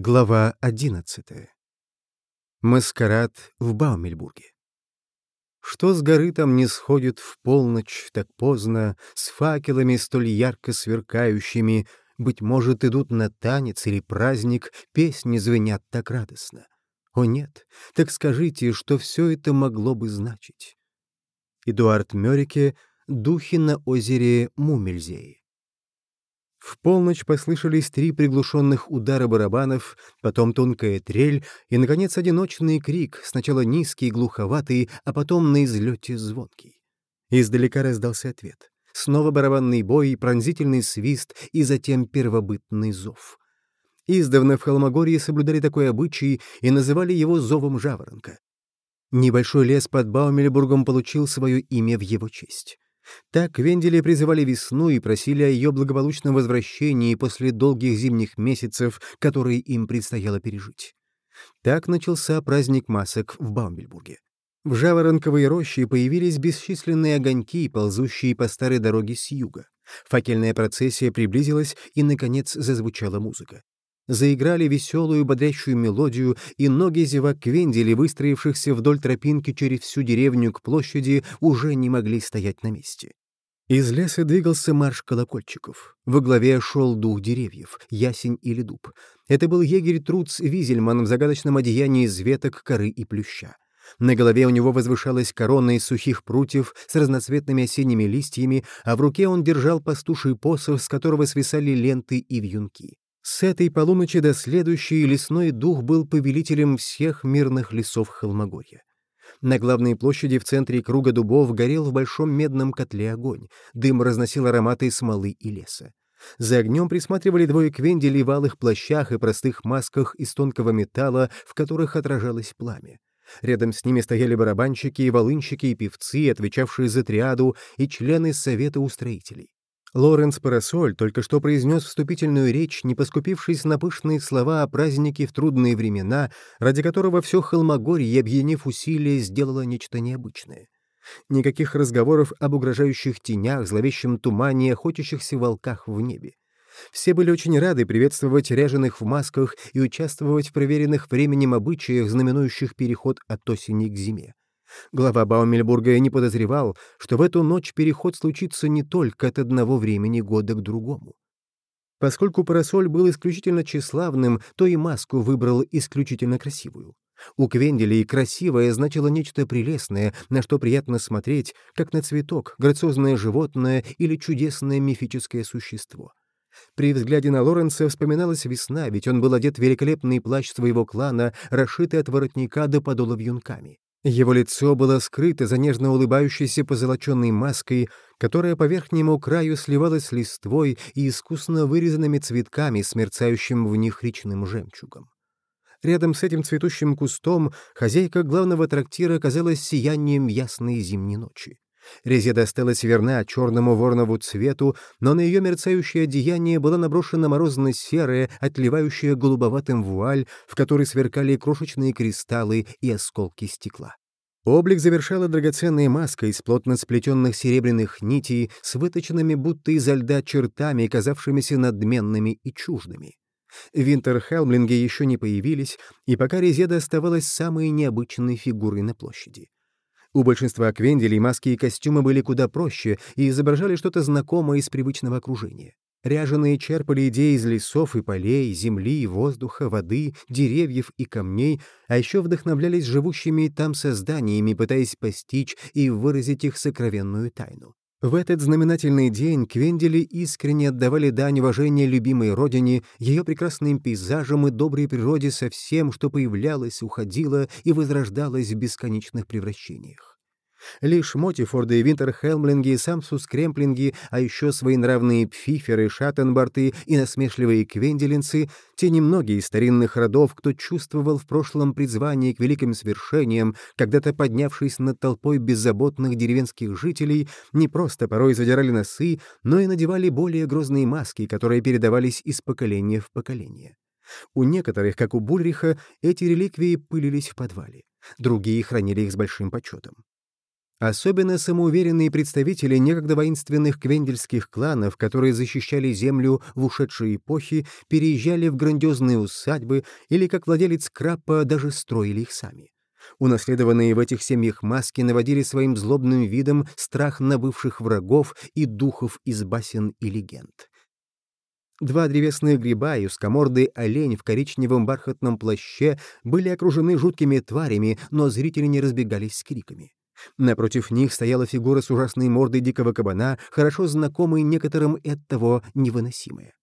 Глава 11. Маскарад в Баумельбурге. Что с горы там не сходит в полночь так поздно, с факелами столь ярко сверкающими, быть может, идут на танец или праздник, песни звенят так радостно. О нет, так скажите, что все это могло бы значить. Эдуард Мёрике «Духи на озере Мумельзее». В полночь послышались три приглушенных удара барабанов, потом тонкая трель и, наконец, одиночный крик, сначала низкий, глуховатый, а потом на излете звонкий. Издалека раздался ответ. Снова барабанный бой, пронзительный свист и затем первобытный зов. Издавна в Холмогорье соблюдали такой обычай и называли его зовом жаворонка. Небольшой лес под Баумельбургом получил свое имя в его честь. Так Вендели призывали весну и просили о ее благополучном возвращении после долгих зимних месяцев, которые им предстояло пережить. Так начался праздник масок в Баумбельбурге. В Жаворонковой роще появились бесчисленные огоньки, ползущие по старой дороге с юга. Факельная процессия приблизилась, и, наконец, зазвучала музыка заиграли веселую бодрящую мелодию, и ноги зевак Квендели, выстроившихся вдоль тропинки через всю деревню к площади, уже не могли стоять на месте. Из леса двигался марш колокольчиков. Во главе шел дух деревьев, ясень или дуб. Это был егерь Труц Визельман в загадочном одеянии из веток, коры и плюща. На голове у него возвышалась корона из сухих прутьев с разноцветными осенними листьями, а в руке он держал пастуший посох, с которого свисали ленты и вьюнки. С этой полуночи до следующей лесной дух был повелителем всех мирных лесов Холмогорья. На главной площади в центре круга дубов горел в большом медном котле огонь, дым разносил ароматы смолы и леса. За огнем присматривали двое квенделей в алых плащах и простых масках из тонкого металла, в которых отражалось пламя. Рядом с ними стояли барабанщики, волынщики и певцы, отвечавшие за триаду, и члены Совета устроителей. Лоренс Парасоль только что произнес вступительную речь, не поскупившись на пышные слова о празднике в трудные времена, ради которого все Холмогорье, объединив усилия, сделало нечто необычное. Никаких разговоров об угрожающих тенях, зловещем тумане, охотящихся волках в небе. Все были очень рады приветствовать ряженых в масках и участвовать в проверенных временем обычаях, знаменующих переход от осени к зиме. Глава Баумельбурга не подозревал, что в эту ночь переход случится не только от одного времени года к другому. Поскольку парасоль был исключительно тщеславным, то и маску выбрал исключительно красивую. У Квенделей красивое значило нечто прелестное, на что приятно смотреть, как на цветок, грациозное животное или чудесное мифическое существо. При взгляде на Лоренса вспоминалась весна, ведь он был одет в великолепный плащ своего клана, расшитый от воротника до подола вьюнками. Его лицо было скрыто за нежно улыбающейся позолоченной маской, которая по верхнему краю сливалась с листвой и искусно вырезанными цветками с мерцающим в них речным жемчугом. Рядом с этим цветущим кустом хозяйка главного трактира казалась сиянием ясной зимней ночи. Резеда осталась верна черному ворнову цвету, но на ее мерцающее одеяние была наброшена морозно-серая, отливающая голубоватым вуаль, в которой сверкали крошечные кристаллы и осколки стекла. Облик завершала драгоценная маска из плотно сплетенных серебряных нитей с выточенными будто изо льда чертами, казавшимися надменными и чуждыми. Винтерхелмлинги еще не появились, и пока Резеда оставалась самой необычной фигурой на площади. У большинства квенделей маски и костюмы были куда проще и изображали что-то знакомое из привычного окружения. Ряженые черпали идеи из лесов и полей, земли, воздуха, воды, деревьев и камней, а еще вдохновлялись живущими там созданиями, пытаясь постичь и выразить их сокровенную тайну. В этот знаменательный день Квендели искренне отдавали дань уважения любимой родине, ее прекрасным пейзажам и доброй природе со всем, что появлялось, уходило и возрождалось в бесконечных превращениях. Лишь Мотифорды, Винтерхелмлинги, Самсус Кремплинги, а еще свои нравные Пфиферы, Шаттенбарты и насмешливые Квенделинцы, те немногие из старинных родов, кто чувствовал в прошлом призвание к великим свершениям, когда-то поднявшись над толпой беззаботных деревенских жителей, не просто порой задирали носы, но и надевали более грозные маски, которые передавались из поколения в поколение. У некоторых, как у Бульриха, эти реликвии пылились в подвале. Другие хранили их с большим почетом. Особенно самоуверенные представители некогда воинственных квендельских кланов, которые защищали землю в ушедшие эпохи, переезжали в грандиозные усадьбы или, как владелец Краппа, даже строили их сами. Унаследованные в этих семьях маски наводили своим злобным видом страх на бывших врагов и духов из басен и легенд. Два древесных гриба и узкомордый олень в коричневом бархатном плаще были окружены жуткими тварями, но зрители не разбегались с криками. Напротив них стояла фигура с ужасной мордой дикого кабана, хорошо знакомой некоторым и оттого невыносимая.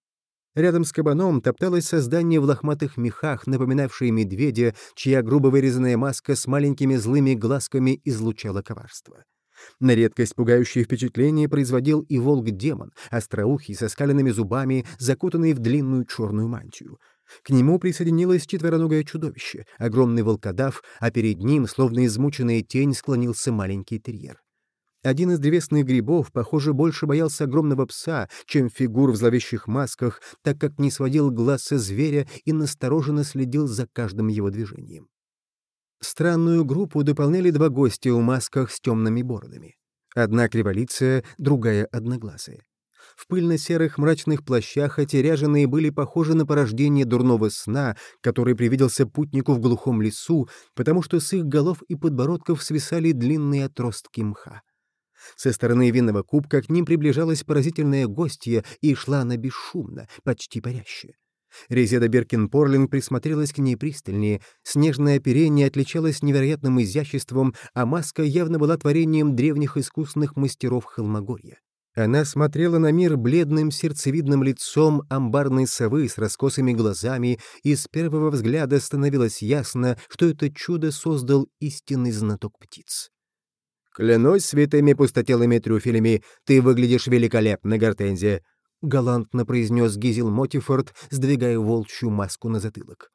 Рядом с кабаном топталось создание в лохматых мехах, напоминавшее медведя, чья грубо вырезанная маска с маленькими злыми глазками излучала коварство. На редкость пугающее впечатление производил и волк-демон, остроухий, со скаленными зубами, закутанный в длинную черную мантию — к нему присоединилось четвероногое чудовище, огромный волкодав, а перед ним, словно измученная тень, склонился маленький терьер. Один из древесных грибов, похоже, больше боялся огромного пса, чем фигур в зловещих масках, так как не сводил глаз со зверя и настороженно следил за каждым его движением. Странную группу дополняли два гостя в масках с темными бородами. Одна криволицая, другая одноглазая. В пыльно-серых мрачных плащах эти ряженые были похожи на порождение дурного сна, который привиделся путнику в глухом лесу, потому что с их голов и подбородков свисали длинные отростки мха. Со стороны винного кубка к ним приближалась поразительная гостья и шла она бесшумно, почти парящая. Резеда Беркин-Порлинг присмотрелась к ней пристальнее, снежное оперение отличалось невероятным изяществом, а маска явно была творением древних искусных мастеров Холмогорья. Она смотрела на мир бледным сердцевидным лицом амбарной совы с раскосыми глазами, и с первого взгляда становилось ясно, что это чудо создал истинный знаток птиц. «Клянусь святыми пустотелыми трюфелями, ты выглядишь великолепно, Гортензия», — галантно произнес Гизел Мотифорд, сдвигая волчью маску на затылок.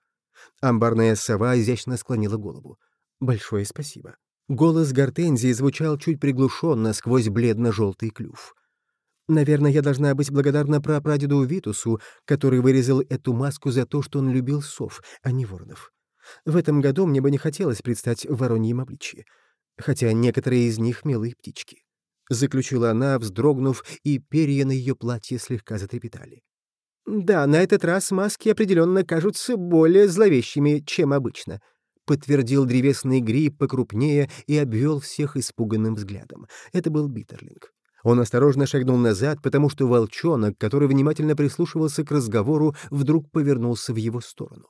Амбарная сова изящно склонила голову. «Большое спасибо». Голос Гортензии звучал чуть приглушенно сквозь бледно-желтый клюв. Наверное, я должна быть благодарна прапрадеду Витусу, который вырезал эту маску за то, что он любил сов, а не воронов. В этом году мне бы не хотелось предстать в вороньем обличье, хотя некоторые из них — милые птички. Заключила она, вздрогнув, и перья на ее платье слегка затрепетали. «Да, на этот раз маски определенно кажутся более зловещими, чем обычно», — подтвердил древесный гриб покрупнее и обвел всех испуганным взглядом. Это был Биттерлинг. Он осторожно шагнул назад, потому что волчонок, который внимательно прислушивался к разговору, вдруг повернулся в его сторону.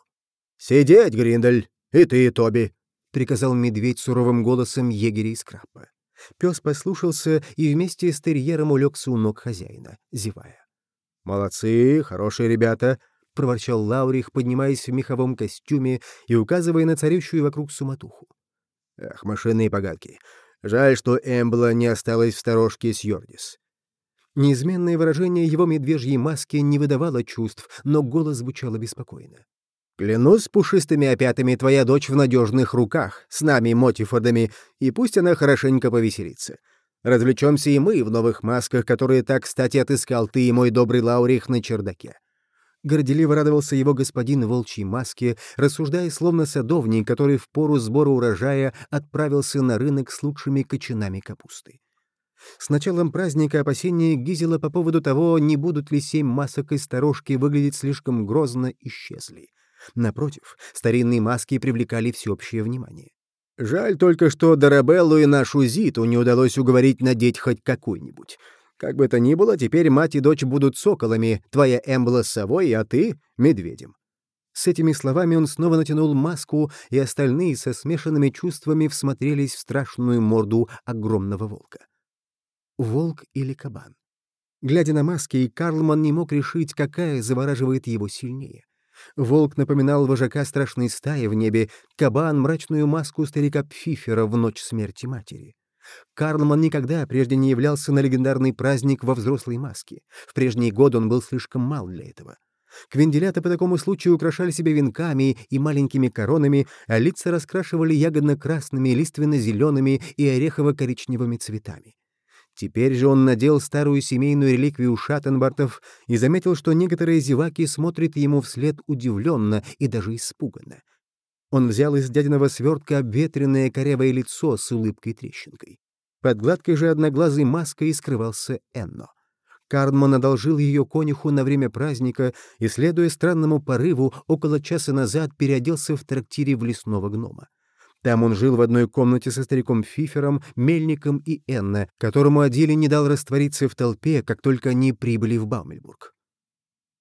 «Сидеть, Гриндель! И ты, Тоби!» — приказал медведь суровым голосом егеря из крапа. Пес послушался и вместе с терьером улегся у ног хозяина, зевая. «Молодцы, хорошие ребята!» — проворчал Лаурих, поднимаясь в меховом костюме и указывая на царющую вокруг суматуху. «Ах, машинные погадки! Жаль, что Эмбла не осталась в сторожке с Йордис. Неизменное выражение его медвежьей маски не выдавало чувств, но голос звучал беспокойно. «Клянусь пушистыми опятами, твоя дочь в надежных руках, с нами, Мотифордами, и пусть она хорошенько повеселится. Развлечемся и мы в новых масках, которые так, кстати, отыскал ты и мой добрый Лаурих на чердаке. Горделиво радовался его господин в волчьей маске, рассуждая словно садовник, который в пору сбора урожая отправился на рынок с лучшими кочанами капусты. С началом праздника опасения Гизела по поводу того, не будут ли семь масок из сторожки выглядеть слишком грозно, исчезли. Напротив, старинные маски привлекали всеобщее внимание. Жаль только, что Дарабеллу и нашу Зиту не удалось уговорить надеть хоть какой-нибудь. Как бы то ни было, теперь мать и дочь будут соколами, твоя Эмбла — совой, а ты — медведем». С этими словами он снова натянул маску, и остальные со смешанными чувствами всмотрелись в страшную морду огромного волка. Волк или кабан? Глядя на маски, Карлман не мог решить, какая завораживает его сильнее. Волк напоминал вожака страшной стаи в небе, кабан — мрачную маску старика Пфифера в ночь смерти матери. Карлман никогда прежде не являлся на легендарный праздник во взрослой маске. В прежние годы он был слишком мал для этого. Квенделята по такому случаю украшали себя венками и маленькими коронами, а лица раскрашивали ягодно-красными, лиственно-зелеными и орехово-коричневыми цветами. Теперь же он надел старую семейную реликвию Шаттенбартов и заметил, что некоторые зеваки смотрят ему вслед удивленно и даже испуганно. Он взял из дядиного свертка обветренное корявое лицо с улыбкой-трещинкой. Под гладкой же одноглазой маской скрывался Энно. Карнман одолжил ее конюху на время праздника и, следуя странному порыву, около часа назад переоделся в трактире в лесного гнома. Там он жил в одной комнате со стариком Фифером, Мельником и Энна, которому Адили не дал раствориться в толпе, как только они прибыли в Баумельбург.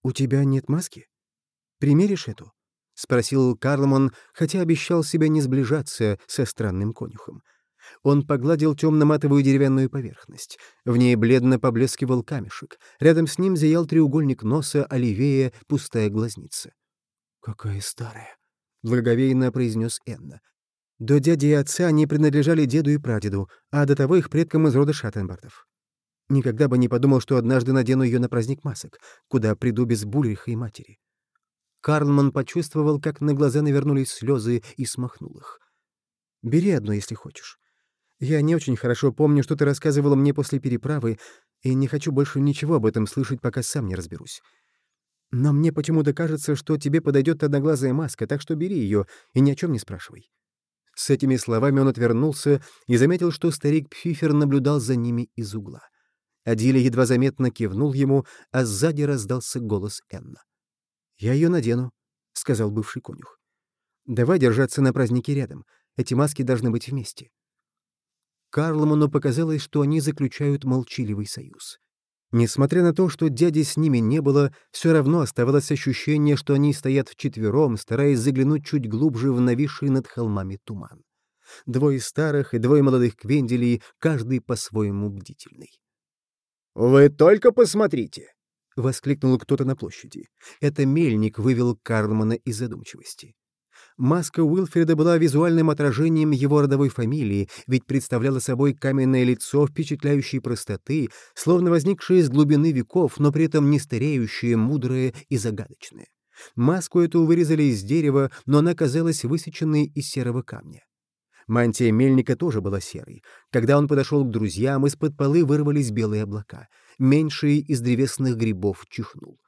«У тебя нет маски? Примеришь эту?» — спросил Карлман, хотя обещал себя не сближаться со странным конюхом. Он погладил темно-матовую деревянную поверхность. В ней бледно поблескивал камешек. Рядом с ним зиял треугольник носа, оливея, пустая глазница. «Какая старая!» — благоговейно произнес Энна. До дяди и отца они принадлежали деду и прадеду, а до того их предкам из рода Шаттенбартов. Никогда бы не подумал, что однажды надену ее на праздник масок, куда приду без Бульриха и матери. Карлман почувствовал, как на глаза навернулись слезы, и смахнул их. «Бери одну, если хочешь. Я не очень хорошо помню, что ты рассказывала мне после переправы, и не хочу больше ничего об этом слышать, пока сам не разберусь. Но мне почему-то кажется, что тебе подойдет одноглазая маска, так что бери ее и ни о чем не спрашивай». С этими словами он отвернулся и заметил, что старик Пфифер наблюдал за ними из угла. Адиля едва заметно кивнул ему, а сзади раздался голос Энна. «Я ее надену», — сказал бывший конюх. «Давай держаться на празднике рядом. Эти маски должны быть вместе». Карлману показалось, что они заключают молчаливый союз. Несмотря на то, что дяди с ними не было, все равно оставалось ощущение, что они стоят вчетвером, стараясь заглянуть чуть глубже в нависший над холмами туман. Двое старых и двое молодых квенделей, каждый по-своему бдительный. «Вы только посмотрите!» — воскликнул кто-то на площади. Это мельник вывел Карлмана из задумчивости. Маска Уилфреда была визуальным отражением его родовой фамилии, ведь представляла собой каменное лицо впечатляющей простоты, словно возникшее из глубины веков, но при этом не стареющее, мудрое и загадочное. Маску эту вырезали из дерева, но она казалась высеченной из серого камня. Мантия мельника тоже была серой. Когда он подошел к друзьям, из-под полы вырвались белые облака. Меньший из древесных грибов чихнул.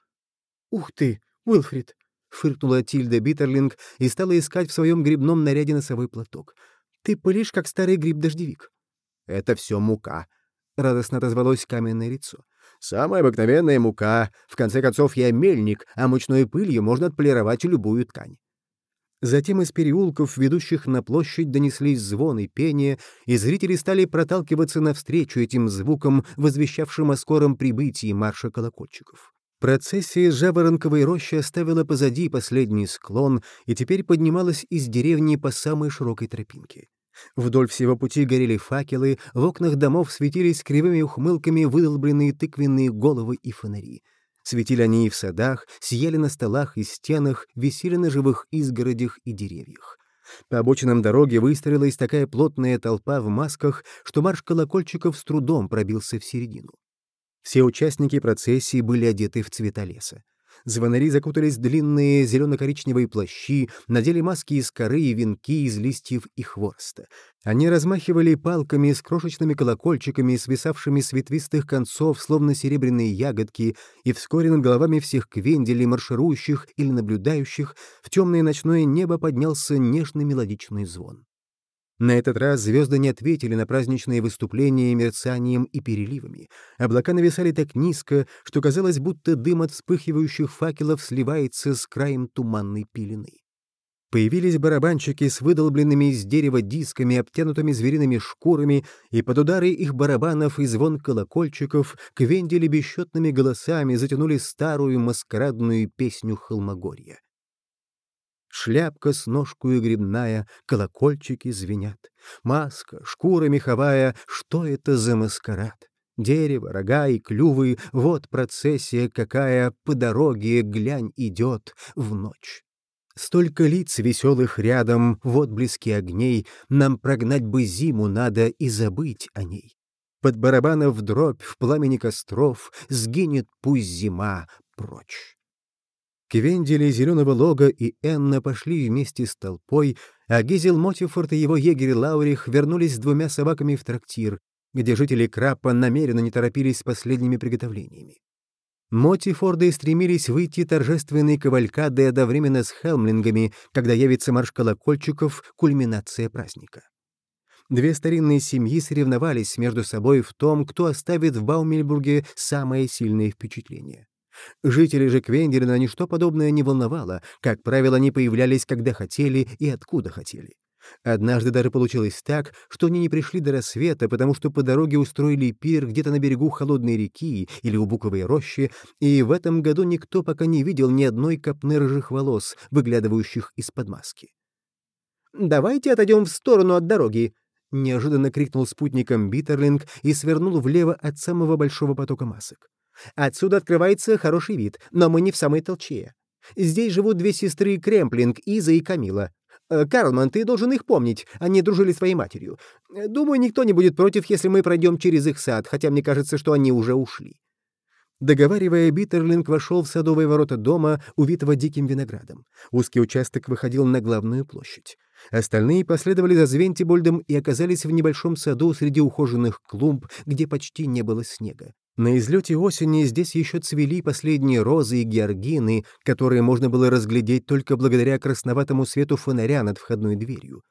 «Ух ты, Уилфрид!» — фыркнула Тильда Биттерлинг и стала искать в своем грибном наряде носовой платок. «Ты пылишь, как старый гриб-дождевик». «Это все мука», — радостно отозвалось каменное лицо. «Самая обыкновенная мука. В конце концов, я мельник, а мучной пылью можно отполировать любую ткань». Затем из переулков, ведущих на площадь, донеслись звон и пение, и зрители стали проталкиваться навстречу этим звукам, возвещавшим о скором прибытии марша колокольчиков. Процессия Жаворонковой рощи оставила позади последний склон и теперь поднималась из деревни по самой широкой тропинке. Вдоль всего пути горели факелы, в окнах домов светились кривыми ухмылками выдолбленные тыквенные головы и фонари. Светили они и в садах, сияли на столах и стенах, висели на живых изгородях и деревьях. По обочинам дороги выстроилась такая плотная толпа в масках, что марш колокольчиков с трудом пробился в середину. Все участники процессии были одеты в цвета леса. Звонари закутались в длинные зелено-коричневые плащи, надели маски из коры и венки из листьев и хвороста. Они размахивали палками с крошечными колокольчиками, свисавшими с ветвистых концов, словно серебряные ягодки, и вскоре над головами всех квенделей, марширующих или наблюдающих, в темное ночное небо поднялся нежный мелодичный звон. На этот раз звезды не ответили на праздничные выступления мерцанием и переливами. Облака нависали так низко, что казалось, будто дым от вспыхивающих факелов сливается с краем туманной пелены. Появились барабанщики с выдолбленными из дерева дисками, обтянутыми звериными шкурами, и под удары их барабанов и звон колокольчиков квендели бесчетными голосами затянули старую маскарадную песню Холмогорья. Шляпка с ножкою грибная, колокольчики звенят. Маска, шкура меховая, что это за маскарад? Дерево, рога и клювы, вот процессия какая по дороге глянь идет в ночь. Столько лиц веселых рядом, вот близки огней, нам прогнать бы зиму надо и забыть о ней. Под барабанов дробь в пламени костров сгинет пусть зима прочь. Квендели, Зеленого Лога и Энна пошли вместе с толпой, а Гизел Мотифорд и его егерь Лаурих вернулись с двумя собаками в трактир, где жители Крапа намеренно не торопились с последними приготовлениями. Мотифорды стремились выйти торжественной кавалькадой одновременно с хелмлингами, когда явится марш колокольчиков, кульминация праздника. Две старинные семьи соревновались между собой в том, кто оставит в Баумельбурге самое сильное впечатление. Жители же Квенделина ничто подобное не волновало, как правило, они появлялись, когда хотели и откуда хотели. Однажды даже получилось так, что они не пришли до рассвета, потому что по дороге устроили пир где-то на берегу холодной реки или у буковой рощи, и в этом году никто пока не видел ни одной копны рыжих волос, выглядывающих из-под маски. «Давайте отойдем в сторону от дороги», — неожиданно крикнул спутником Биттерлинг и свернул влево от самого большого потока масок. «Отсюда открывается хороший вид, но мы не в самой толчее. Здесь живут две сестры Кремплинг, Иза и Камила. Э, Карлман, ты должен их помнить, они дружили с твоей матерью. Э, думаю, никто не будет против, если мы пройдем через их сад, хотя мне кажется, что они уже ушли». Договаривая, Биттерлинг вошел в садовые ворота дома, увитого диким виноградом. Узкий участок выходил на главную площадь. Остальные последовали за Звентибольдом и оказались в небольшом саду среди ухоженных клумб, где почти не было снега. На излете осени здесь еще цвели последние розы и георгины, которые можно было разглядеть только благодаря красноватому свету фонаря над входной дверью.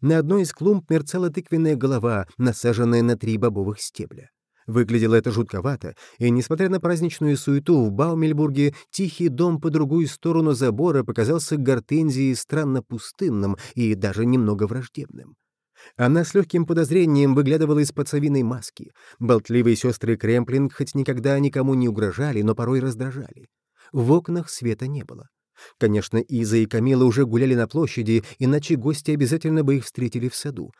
На одной из клумб мерцала тыквенная голова, насаженная на три бобовых стебля. Выглядело это жутковато, и, несмотря на праздничную суету в Баумельбурге, тихий дом по другую сторону забора показался гортензией странно пустынным и даже немного враждебным. Она с легким подозрением выглядывала из-под совиной маски. Болтливые сестры Кремплинг хоть никогда никому не угрожали, но порой раздражали. В окнах света не было. Конечно, Иза и Камила уже гуляли на площади, иначе гости обязательно бы их встретили в саду.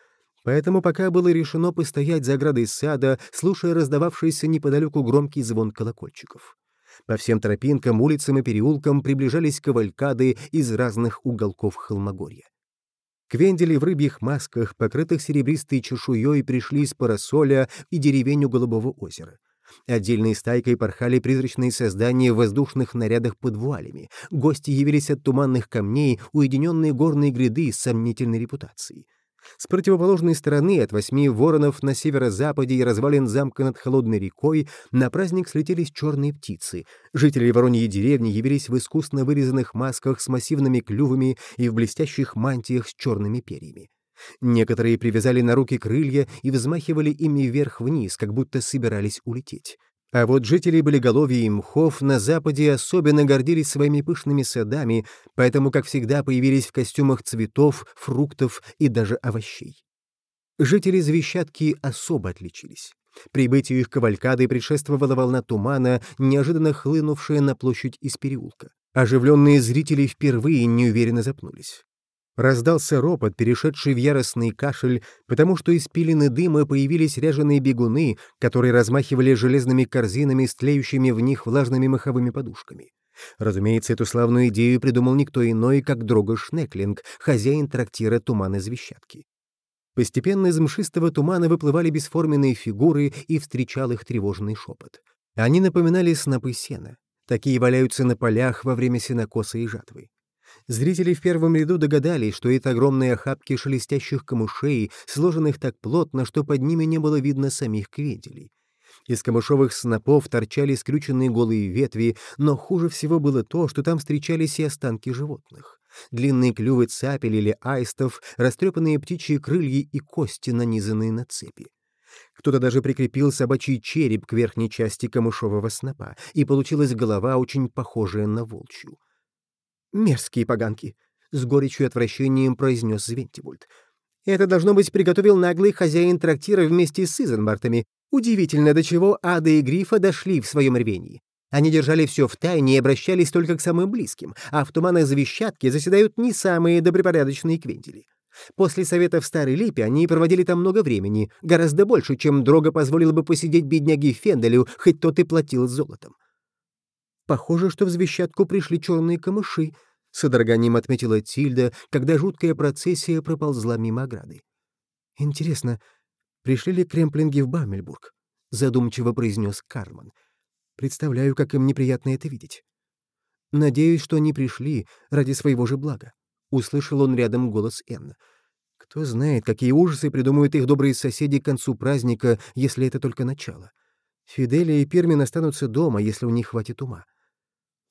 Поэтому пока было решено постоять за оградой сада, слушая раздававшийся неподалеку громкий звон колокольчиков. По всем тропинкам, улицам и переулкам приближались кавалькады из разных уголков Холмогорья. Квендели в рыбьих масках, покрытых серебристой чешуей, пришли из Парасоля и деревеню Голубого озера. Отдельной стайкой порхали призрачные создания в воздушных нарядах под вуалями. Гости явились от туманных камней, уединенные горные гряды с сомнительной репутацией. С противоположной стороны, от восьми воронов на северо-западе и развалин замка над холодной рекой, на праздник слетелись черные птицы. Жители Вороньей деревни явились в искусно вырезанных масках с массивными клювами и в блестящих мантиях с черными перьями. Некоторые привязали на руки крылья и взмахивали ими вверх-вниз, как будто собирались улететь. А вот жители Болеголовья и Мхов на Западе особенно гордились своими пышными садами, поэтому, как всегда, появились в костюмах цветов, фруктов и даже овощей. Жители Звещатки особо отличились. Прибытию их кавалькады предшествовала волна тумана, неожиданно хлынувшая на площадь из переулка. Оживленные зрители впервые неуверенно запнулись. Раздался ропот, перешедший в яростный кашель, потому что из пелены дыма появились ряженые бегуны, которые размахивали железными корзинами с в них влажными маховыми подушками. Разумеется, эту славную идею придумал никто иной, как Дрога Шнеклинг, хозяин трактира «Туман из Вещатки». Постепенно из мшистого тумана выплывали бесформенные фигуры, и встречал их тревожный шепот. Они напоминали снопы сена. Такие валяются на полях во время сенокоса и жатвы. Зрители в первом ряду догадались, что это огромные охапки шелестящих камышей, сложенных так плотно, что под ними не было видно самих квенделей. Из камышовых снопов торчали скрюченные голые ветви, но хуже всего было то, что там встречались и останки животных. Длинные клювы цапель или аистов, растрепанные птичьи крылья и кости, нанизанные на цепи. Кто-то даже прикрепил собачий череп к верхней части камышового снопа, и получилась голова, очень похожая на волчью. «Мерзкие поганки!» — с горечью и отвращением произнес Звентибульт. «Это, должно быть, приготовил наглый хозяин трактира вместе с Изенбартами. Удивительно, до чего Ада и Грифа дошли в своем рвении. Они держали все в тайне и обращались только к самым близким, а в туманной завещатке заседают не самые добропорядочные квентели. После совета в Старой Липе они проводили там много времени, гораздо больше, чем Дрога позволила бы посидеть бедняге Фенделю, хоть тот и платил золотом. Похоже, что в звещатку пришли черные камыши, — с одраганием отметила Тильда, когда жуткая процессия проползла мимо ограды. «Интересно, пришли ли кремплинги в Бамельбург?» — задумчиво произнес Карман. «Представляю, как им неприятно это видеть». «Надеюсь, что они пришли ради своего же блага», — услышал он рядом голос Энна. «Кто знает, какие ужасы придумают их добрые соседи к концу праздника, если это только начало. Фиделия и Пермин останутся дома, если у них хватит ума».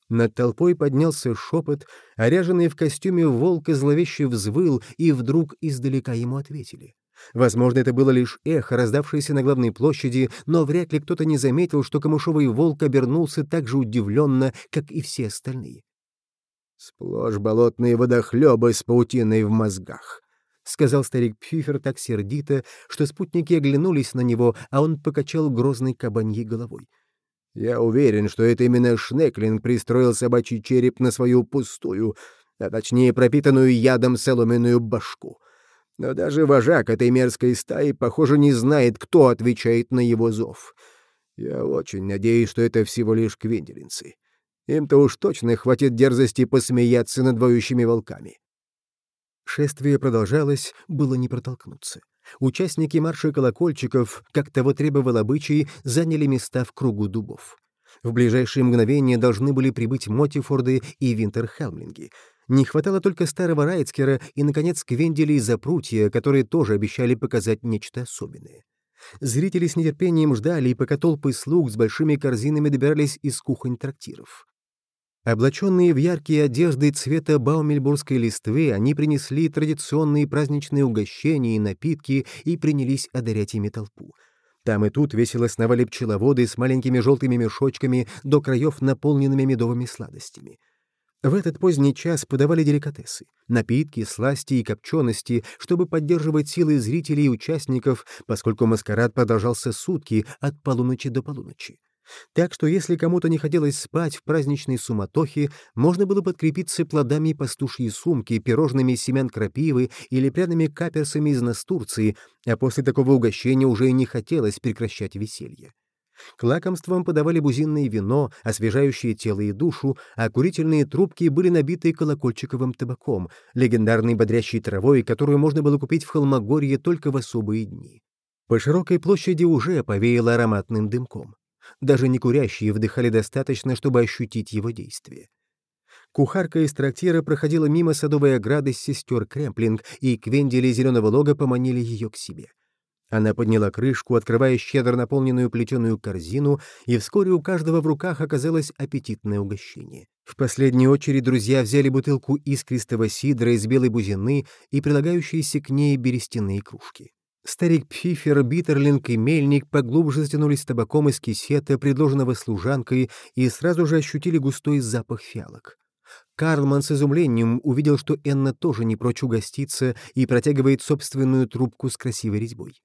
Над толпой поднялся шепот, оряженный в костюме волка зловеще взвыл, и вдруг издалека ему ответили. Возможно, это было лишь эхо, раздавшееся на главной площади, но вряд ли кто-то не заметил, что камышовый волк обернулся так же удивленно, как и все остальные. «Сплошь болотные водохлебы с паутиной в мозгах», — сказал старик Пфифер так сердито, что спутники оглянулись на него, а он покачал грозной кабаньей головой. «Я уверен, что это именно Шнеклинг пристроил собачий череп на свою пустую, а точнее пропитанную ядом соломенную башку. Но даже вожак этой мерзкой стаи, похоже, не знает, кто отвечает на его зов. Я очень надеюсь, что это всего лишь квинделинцы. Им-то уж точно хватит дерзости посмеяться над воющими волками. Шествие продолжалось, было не протолкнуться. Участники марша колокольчиков, как того требовал обычай, заняли места в кругу дубов. В ближайшие мгновения должны были прибыть Мотифорды и Винтерхелмлинги. Не хватало только старого Райцкера и, наконец, Квендели и Запрутья, которые тоже обещали показать нечто особенное. Зрители с нетерпением ждали, пока толпы слуг с большими корзинами добирались из кухонь трактиров. Облаченные в яркие одежды цвета баумельбургской листвы, они принесли традиционные праздничные угощения и напитки и принялись одарять ими толпу. Там и тут весело сновали пчеловоды с маленькими желтыми мешочками до краев, наполненными медовыми сладостями. В этот поздний час подавали деликатесы — напитки, сласти и копчености, чтобы поддерживать силы зрителей и участников, поскольку маскарад продолжался сутки от полуночи до полуночи. Так что если кому-то не хотелось спать в праздничной суматохе, можно было подкрепиться плодами пастушьей сумки, пирожными из семян крапивы или пряными каперсами из Настурции, а после такого угощения уже и не хотелось прекращать веселье. К лакомствам подавали бузинное вино, освежающее тело и душу, а курительные трубки были набиты колокольчиковым табаком, легендарной бодрящей травой, которую можно было купить в Холмогорье только в особые дни. По широкой площади уже повеяло ароматным дымком. Даже некурящие вдыхали достаточно, чтобы ощутить его действие. Кухарка из трактира проходила мимо садовой ограды сестер Кремплинг, и Квендели зеленого лога поманили ее к себе. Она подняла крышку, открывая щедро наполненную плетеную корзину, и вскоре у каждого в руках оказалось аппетитное угощение. В последнюю очередь друзья взяли бутылку искристого сидра из белой бузины и прилагающиеся к ней берестяные кружки. Старик Пфифер, Биттерлинг и Мельник поглубже затянулись табаком из кисета, предложенного служанкой, и сразу же ощутили густой запах фиалок. Карлман с изумлением увидел, что Энна тоже не прочь угоститься и протягивает собственную трубку с красивой резьбой.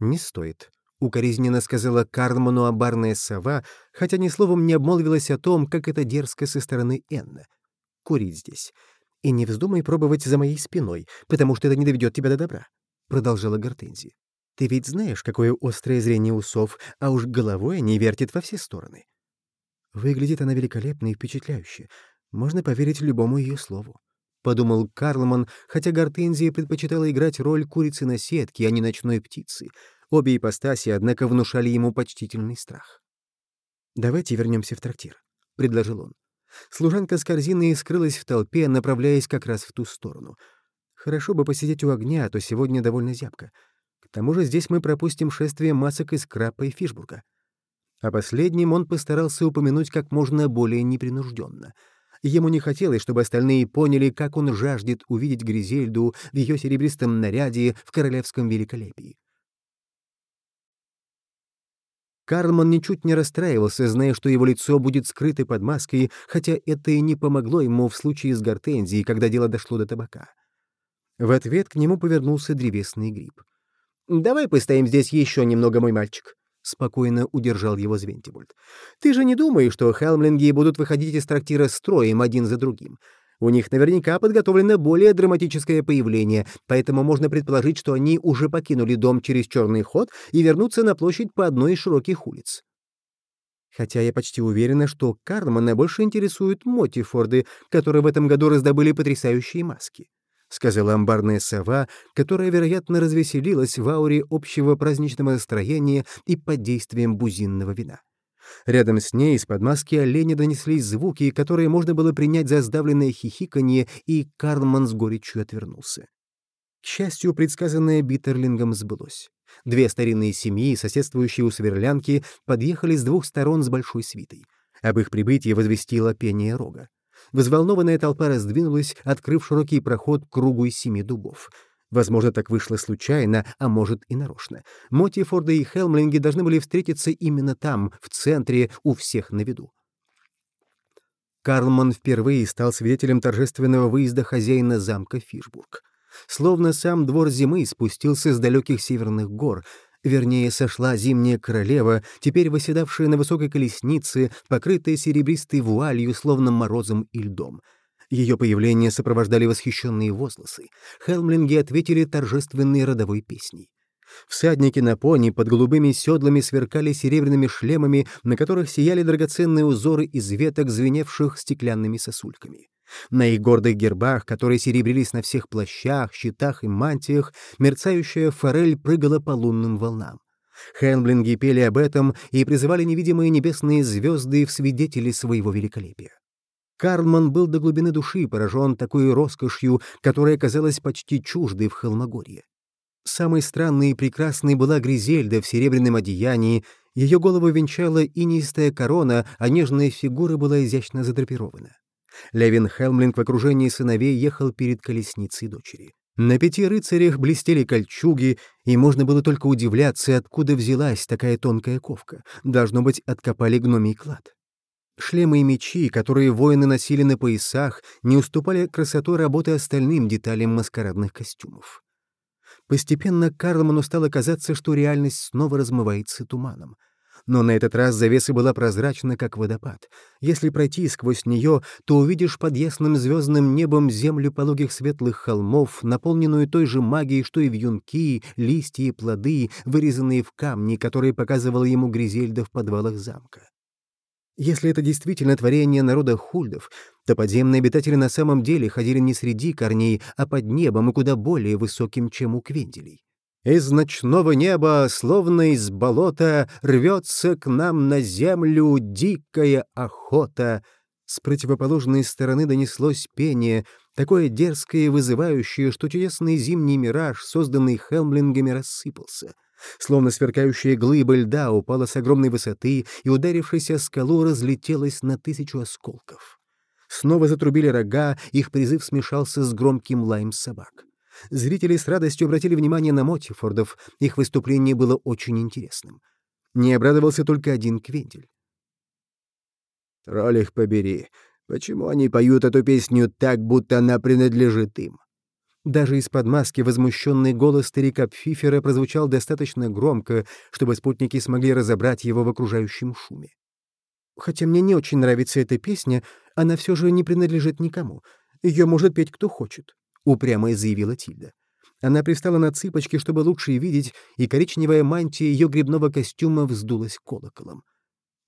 «Не стоит», — укоризненно сказала Карлману обарная сова, хотя ни словом не обмолвилась о том, как это дерзко со стороны Энна. «Курить здесь. И не вздумай пробовать за моей спиной, потому что это не доведет тебя до добра» продолжала Гортензия. «Ты ведь знаешь, какое острое зрение усов, а уж головой они вертят во все стороны». Выглядит она великолепно и впечатляюще. Можно поверить любому ее слову. — подумал Карлман, хотя Гортензия предпочитала играть роль курицы на сетке, а не ночной птицы. Обе ипостаси, однако, внушали ему почтительный страх. «Давайте вернемся в трактир», — предложил он. Служанка с корзиной скрылась в толпе, направляясь как раз в ту сторону — Хорошо бы посидеть у огня, а то сегодня довольно зябко. К тому же здесь мы пропустим шествие масок из Крапа и Фишбурга. А последним он постарался упомянуть как можно более непринужденно. Ему не хотелось, чтобы остальные поняли, как он жаждет увидеть Гризельду в ее серебристом наряде в королевском великолепии. Карлман ничуть не расстраивался, зная, что его лицо будет скрыто под маской, хотя это и не помогло ему в случае с Гортензией, когда дело дошло до табака. В ответ к нему повернулся древесный гриб. «Давай постоим здесь еще немного, мой мальчик», — спокойно удержал его Звентибульт. «Ты же не думаешь, что хелмлинги будут выходить из трактира строем один за другим? У них наверняка подготовлено более драматическое появление, поэтому можно предположить, что они уже покинули дом через черный ход и вернутся на площадь по одной из широких улиц. Хотя я почти уверена, что Карлмана больше интересуют Мотифорды, которые в этом году раздобыли потрясающие маски. — сказала амбарная сова, которая, вероятно, развеселилась в ауре общего праздничного настроения и под действием бузинного вина. Рядом с ней из-под маски оленя донеслись звуки, которые можно было принять за сдавленное хихиканье, и Карлман с горечью отвернулся. К счастью, предсказанное Биттерлингом сбылось. Две старинные семьи, соседствующие у Сверлянки, подъехали с двух сторон с большой свитой. Об их прибытии возвестило пение рога. Взволнованная толпа раздвинулась, открыв широкий проход к кругу из семи дубов. Возможно, так вышло случайно, а может и нарочно. Мотифорды и Хелмлинги должны были встретиться именно там, в центре, у всех на виду. Карлман впервые стал свидетелем торжественного выезда хозяина замка Фишбург. Словно сам двор зимы спустился с далеких северных гор, вернее, сошла зимняя королева, теперь восседавшая на высокой колеснице, покрытая серебристой вуалью, словно морозом и льдом. Ее появление сопровождали восхищенные возгласы. Хелмлинги ответили торжественной родовой песней. Всадники на пони под голубыми седлами сверкали серебряными шлемами, на которых сияли драгоценные узоры из веток, звеневших стеклянными сосульками. На их гордых гербах, которые серебрились на всех плащах, щитах и мантиях, мерцающая форель прыгала по лунным волнам. Хенблинги пели об этом и призывали невидимые небесные звезды в свидетели своего великолепия. Карлман был до глубины души поражен такой роскошью, которая казалась почти чуждой в Холмогорье. Самой странной и прекрасной была Гризельда в серебряном одеянии, ее голову венчала инистая корона, а нежная фигура была изящно задрапирована. Левин Хелмлинг в окружении сыновей ехал перед колесницей дочери. На пяти рыцарях блестели кольчуги, и можно было только удивляться, откуда взялась такая тонкая ковка. Должно быть, откопали гномий клад. Шлемы и мечи, которые воины носили на поясах, не уступали красотой работы остальным деталям маскарадных костюмов. Постепенно Карлману стало казаться, что реальность снова размывается туманом — но на этот раз завеса была прозрачна, как водопад. Если пройти сквозь нее, то увидишь под ясным звездным небом землю пологих светлых холмов, наполненную той же магией, что и вьюнки, листья и плоды, вырезанные в камни, которые показывала ему Гризельда в подвалах замка. Если это действительно творение народа хульдов, то подземные обитатели на самом деле ходили не среди корней, а под небом и куда более высоким, чем у квенделей. Из ночного неба, словно из болота, рвется к нам на землю дикая охота. С противоположной стороны донеслось пение, такое дерзкое и вызывающее, что чудесный зимний мираж, созданный Хелмлингами, рассыпался. Словно сверкающая глыба льда упала с огромной высоты и, ударившись о скалу, разлетелась на тысячу осколков. Снова затрубили рога, их призыв смешался с громким лаем собак. Зрители с радостью обратили внимание на Мотифордов, их выступление было очень интересным. Не обрадовался только один Квентель. «Тролль их побери, почему они поют эту песню так, будто она принадлежит им?» Даже из-под маски возмущенный голос старика Пфифера прозвучал достаточно громко, чтобы спутники смогли разобрать его в окружающем шуме. «Хотя мне не очень нравится эта песня, она все же не принадлежит никому. Ее может петь кто хочет. — упрямо заявила Тильда. Она пристала на цыпочки, чтобы лучше видеть, и коричневая мантия ее грибного костюма вздулась колоколом.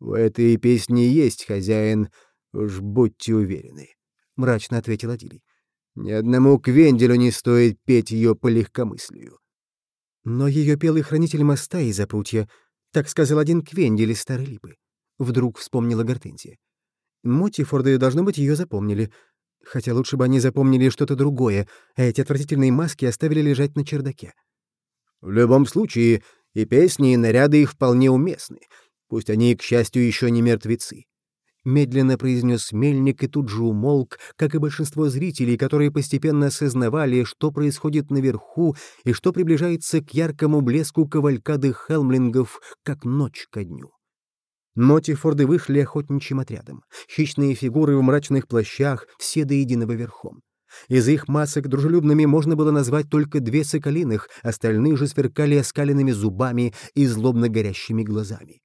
«В этой песне есть хозяин, уж будьте уверены», — мрачно ответил Адилий. «Ни одному квенделю не стоит петь ее по легкомыслию». «Но ее пел и хранитель моста из запрутья», — так сказал один квендель из Старой Липы. Вдруг вспомнила Гортензия. Мотифорды, должно быть, ее запомнили. Хотя лучше бы они запомнили что-то другое, а эти отвратительные маски оставили лежать на чердаке. В любом случае, и песни, и наряды их вполне уместны. Пусть они, к счастью, еще не мертвецы. Медленно произнес мельник и тут же умолк, как и большинство зрителей, которые постепенно осознавали, что происходит наверху и что приближается к яркому блеску кавалькады хелмлингов, как ночь ко дню. Мотифорды вышли охотничьим отрядом. Хищные фигуры в мрачных плащах, все до единого верхом. Из их масок дружелюбными можно было назвать только две соколиных, остальные же сверкали оскаленными зубами и злобно горящими глазами.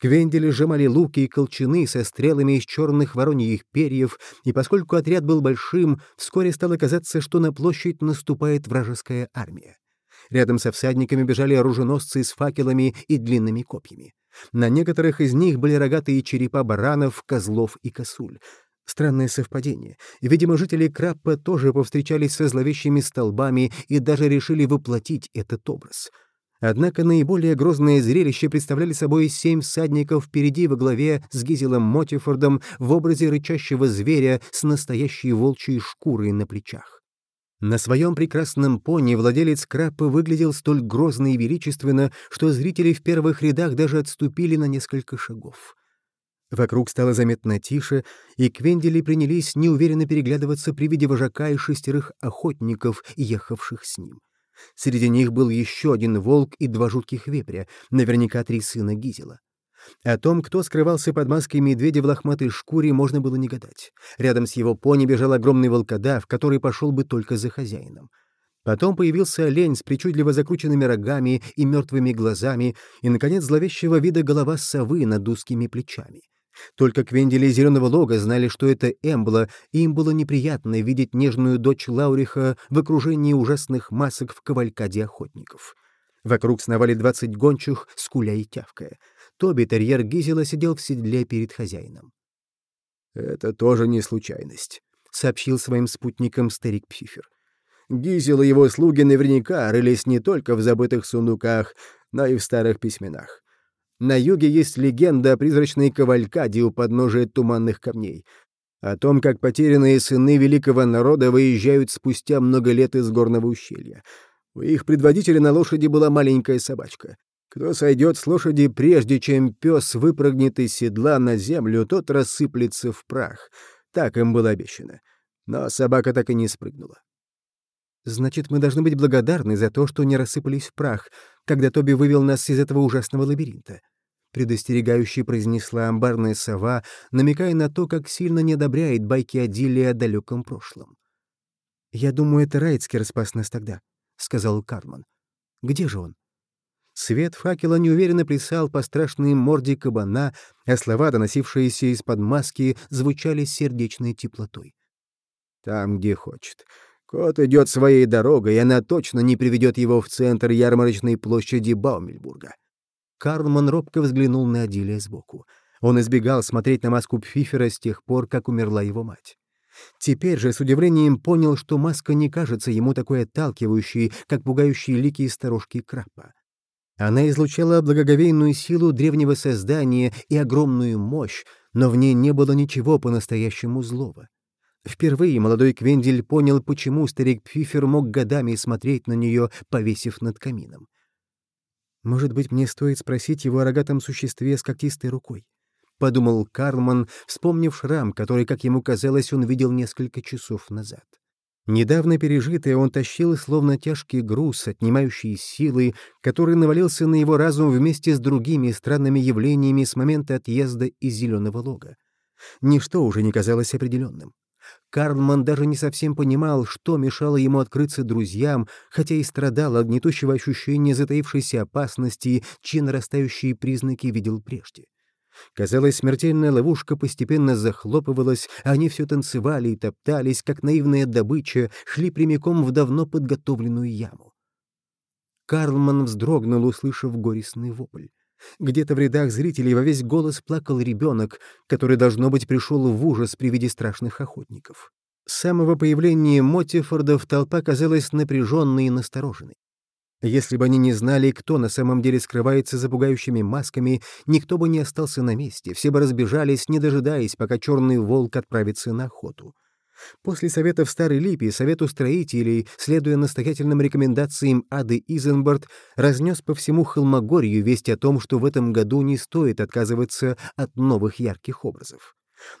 Квендели сжимали луки и колчаны со стрелами из черных вороньих перьев, и поскольку отряд был большим, вскоре стало казаться, что на площадь наступает вражеская армия. Рядом со всадниками бежали оруженосцы с факелами и длинными копьями. На некоторых из них были рогатые черепа баранов, козлов и косуль. Странное совпадение. Видимо, жители Краппа тоже повстречались со зловещими столбами и даже решили воплотить этот образ. Однако наиболее грозное зрелище представляли собой семь всадников впереди во главе с Гизелом Мотифордом в образе рычащего зверя с настоящей волчьей шкурой на плечах. На своем прекрасном пони владелец Краппа выглядел столь грозно и величественно, что зрители в первых рядах даже отступили на несколько шагов. Вокруг стало заметно тише, и Квендели принялись неуверенно переглядываться при виде вожака и шестерых охотников, ехавших с ним. Среди них был еще один волк и два жутких вепря, наверняка три сына Гизела. О том, кто скрывался под маской медведя в лохматой шкуре, можно было не гадать. Рядом с его пони бежал огромный волкодав, который пошел бы только за хозяином. Потом появился олень с причудливо закрученными рогами и мертвыми глазами, и, наконец, зловещего вида голова совы над узкими плечами. Только Квендели Зеленого Лога знали, что это Эмбла, и им было неприятно видеть нежную дочь Лауриха в окружении ужасных масок в кавалькаде охотников. Вокруг сновали двадцать гончих, скуля и тявкая. Тоби, терьер Гизела, сидел в седле перед хозяином. «Это тоже не случайность», — сообщил своим спутникам старик Пфифер. Гизел и его слуги наверняка рылись не только в забытых сундуках, но и в старых письменах. На юге есть легенда о призрачной кавалькаде у подножия туманных камней, о том, как потерянные сыны великого народа выезжают спустя много лет из горного ущелья. У их предводителя на лошади была маленькая собачка. Кто сойдет с лошади, прежде чем пес выпрыгнет из седла на землю, тот рассыплется в прах. Так им было обещано. Но собака так и не спрыгнула. Значит, мы должны быть благодарны за то, что не рассыпались в прах, когда Тоби вывел нас из этого ужасного лабиринта. Предостерегающе произнесла амбарная сова, намекая на то, как сильно не одобряет байки о Дилле о далеком прошлом. «Я думаю, это Райцкер спас нас тогда», — сказал Карман. «Где же он?» Свет факела неуверенно плясал по страшной морде кабана, а слова, доносившиеся из-под маски, звучали сердечной теплотой. «Там, где хочет. Кот идет своей дорогой, и она точно не приведет его в центр ярмарочной площади Баумельбурга. Карлман робко взглянул на Адилия сбоку. Он избегал смотреть на маску Пфифера с тех пор, как умерла его мать. Теперь же с удивлением понял, что маска не кажется ему такой отталкивающей, как пугающие лики старушки Крапа. Она излучала благоговейную силу древнего создания и огромную мощь, но в ней не было ничего по-настоящему злого. Впервые молодой Квендель понял, почему старик Пфифер мог годами смотреть на нее, повесив над камином. «Может быть, мне стоит спросить его о рогатом существе с когтистой рукой?» — подумал Карлман, вспомнив шрам, который, как ему казалось, он видел несколько часов назад. Недавно пережитое он тащил словно тяжкий груз, отнимающий силы, который навалился на его разум вместе с другими странными явлениями с момента отъезда из Зеленого Лога. Ничто уже не казалось определенным. Карлман даже не совсем понимал, что мешало ему открыться друзьям, хотя и страдал от гнетущего ощущения затаившейся опасности, чьи нарастающие признаки видел прежде. Казалось, смертельная ловушка постепенно захлопывалась, а они все танцевали и топтались, как наивная добыча, шли прямиком в давно подготовленную яму. Карлман вздрогнул, услышав горестный вопль. Где-то в рядах зрителей во весь голос плакал ребенок, который, должно быть, пришел в ужас при виде страшных охотников. С самого появления Мотифордов толпа казалась напряженной и настороженной. Если бы они не знали, кто на самом деле скрывается за пугающими масками, никто бы не остался на месте, все бы разбежались, не дожидаясь, пока черный волк отправится на охоту. После совета в Старой Липе Совет устроителей, следуя настоятельным рекомендациям Ады Изенборд, разнес по всему Холмогорью весть о том, что в этом году не стоит отказываться от новых ярких образов.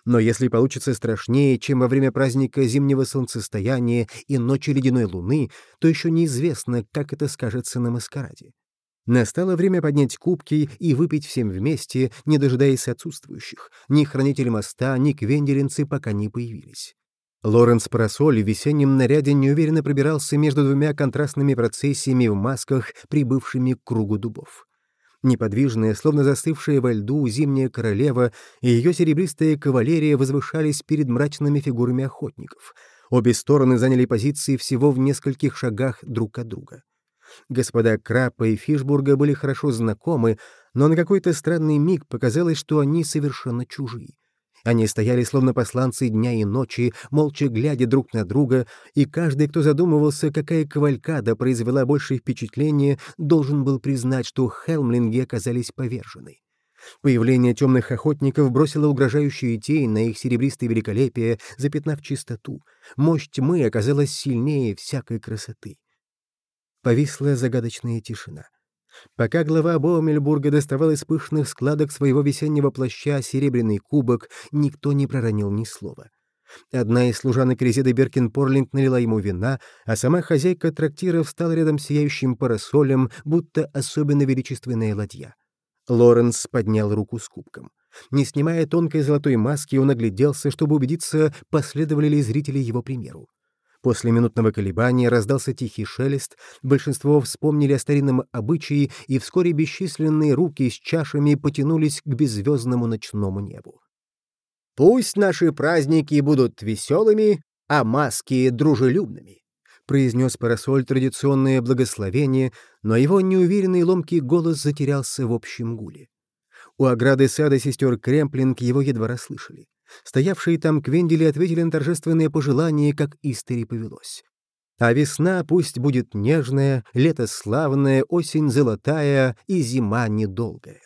Но если получится страшнее, чем во время праздника зимнего солнцестояния и ночи ледяной луны, то еще неизвестно, как это скажется на маскараде. Настало время поднять кубки и выпить всем вместе, не дожидаясь отсутствующих. Ни хранитель моста, ни квенделинцы пока не появились. Лоренс Парасоль в весеннем наряде неуверенно пробирался между двумя контрастными процессиями в масках, прибывшими к кругу дубов. Неподвижная, словно застывшая во льду, зимняя королева и ее серебристая кавалерия возвышались перед мрачными фигурами охотников. Обе стороны заняли позиции всего в нескольких шагах друг от друга. Господа Крапа и Фишбурга были хорошо знакомы, но на какой-то странный миг показалось, что они совершенно чужие. Они стояли словно посланцы дня и ночи, молча глядя друг на друга, и каждый, кто задумывался, какая кавалькада произвела большее впечатление, должен был признать, что хелмлинги оказались повержены. Появление темных охотников бросило угрожающую тень на их серебристое великолепие, запятнав чистоту. Мощь тьмы оказалась сильнее всякой красоты. Повисла загадочная тишина. Пока глава Боумельбурга доставал из пышных складок своего весеннего плаща серебряный кубок, никто не проронил ни слова. Одна из служанок Резеды Беркин-Порлинг налила ему вина, а сама хозяйка трактира встала рядом с сияющим парасолем, будто особенно величественная ладья. Лоренс поднял руку с кубком. Не снимая тонкой золотой маски, он огляделся, чтобы убедиться, последовали ли зрители его примеру. После минутного колебания раздался тихий шелест, большинство вспомнили о старинном обычае, и вскоре бесчисленные руки с чашами потянулись к беззвездному ночному небу. «Пусть наши праздники будут веселыми, а маски — дружелюбными», — произнес Парасоль традиционное благословение, но его неуверенный ломкий голос затерялся в общем гуле. У ограды сада сестер Кремплинг его едва расслышали. Стоявшие там Квендели ответили на торжественное пожелание, как истори повелось. А весна пусть будет нежная, лето славное, осень золотая и зима недолгая.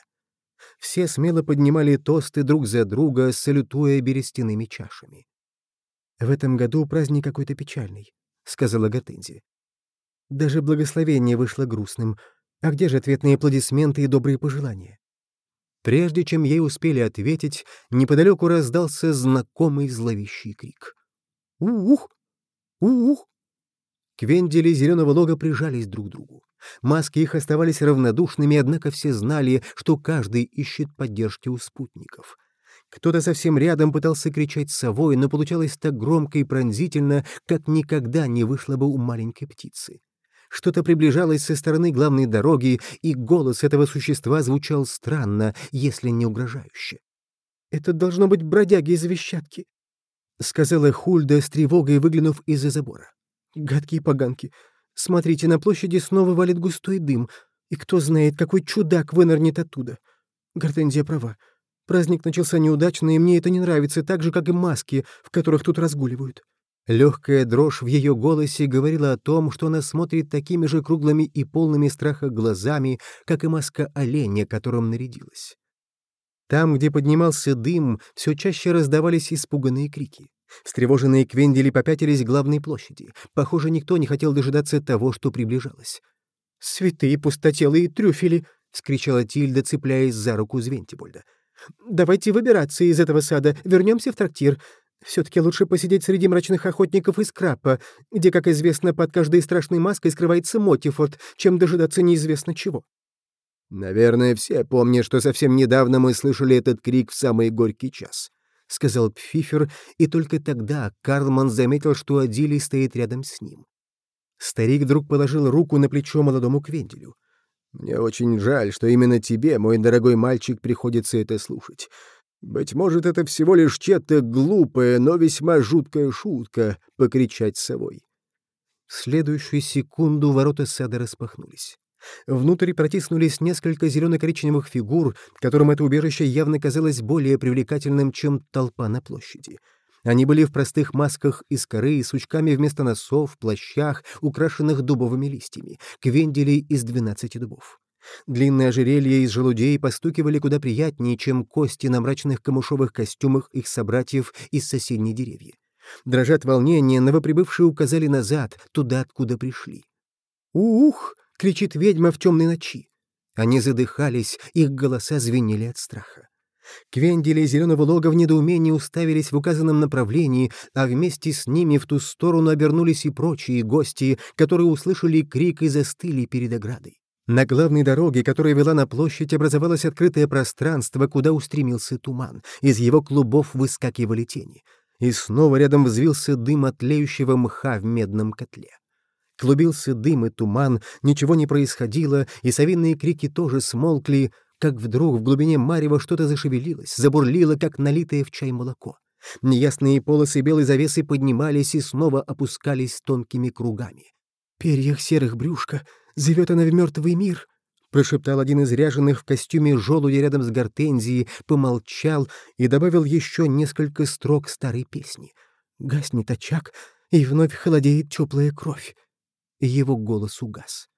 Все смело поднимали тосты друг за друга, салютуя берестяными чашами. «В этом году праздник какой-то печальный», — сказала Гортензия. «Даже благословение вышло грустным. А где же ответные аплодисменты и добрые пожелания?» Прежде чем ей успели ответить, неподалеку раздался знакомый зловещий крик. «Ух! Ух!» Квендели зеленого лога прижались друг к другу. Маски их оставались равнодушными, однако все знали, что каждый ищет поддержки у спутников. Кто-то совсем рядом пытался кричать совой, но получалось так громко и пронзительно, как никогда не вышло бы у маленькой птицы. Что-то приближалось со стороны главной дороги, и голос этого существа звучал странно, если не угрожающе. «Это должно быть бродяги из Вещатки», — сказала Хульда с тревогой, выглянув из-за забора. «Гадкие поганки. Смотрите, на площади снова валит густой дым, и кто знает, какой чудак вынырнет оттуда. Гортензия права. Праздник начался неудачно, и мне это не нравится, так же, как и маски, в которых тут разгуливают». Легкая дрожь в ее голосе говорила о том, что она смотрит такими же круглыми и полными страха глазами, как и маска оленя, которым нарядилась. Там, где поднимался дым, все чаще раздавались испуганные крики. Встревоженные Квендели попятились к главной площади. Похоже, никто не хотел дожидаться того, что приближалось. «Святые пустотелые трюфели!» — скричала Тильда, цепляясь за руку Звентибольда. «Давайте выбираться из этого сада, вернемся в трактир. Все-таки лучше посидеть среди мрачных охотников из Крапа, где, как известно, под каждой страшной маской скрывается Мотифорд, чем дожидаться неизвестно чего. «Наверное, все помнят, что совсем недавно мы слышали этот крик в самый горький час», — сказал Пфифер, и только тогда Карлман заметил, что Адилий стоит рядом с ним. Старик вдруг положил руку на плечо молодому Квенделю. «Мне очень жаль, что именно тебе, мой дорогой мальчик, приходится это слушать. Быть может, это всего лишь чья-то глупая, но весьма жуткая шутка — покричать совой. В следующую секунду ворота сада распахнулись. Внутрь протиснулись несколько зелено-коричневых фигур, которым это убежище явно казалось более привлекательным, чем толпа на площади. Они были в простых масках из коры, с сучками вместо носов, плащах, украшенных дубовыми листьями, квенделей из двенадцати дубов. Длинные ожерелья из желудей постукивали куда приятнее, чем кости на мрачных камушовых костюмах их собратьев из соседней деревья. Дрожат волнения, новоприбывшие указали назад, туда, откуда пришли. «Ух!» — кричит ведьма в темной ночи. Они задыхались, их голоса звенели от страха. Квендели зеленого лога в недоумении уставились в указанном направлении, а вместе с ними в ту сторону обернулись и прочие гости, которые услышали крик и застыли перед оградой. На главной дороге, которая вела на площадь, образовалось открытое пространство, куда устремился туман. Из его клубов выскакивали тени. И снова рядом взвился дым от тлеющего мха в медном котле. Клубился дым и туман, ничего не происходило, и совинные крики тоже смолкли, как вдруг в глубине марева что-то зашевелилось, забурлило, как налитое в чай молоко. Неясные полосы белой завесы поднимались и снова опускались тонкими кругами. «Перьях серых брюшка», Зовет она в мертвый мир!» — прошептал один из ряженых в костюме желуди рядом с гортензией, помолчал и добавил еще несколько строк старой песни. «Гаснет очаг, и вновь холодеет теплая кровь». Его голос угас.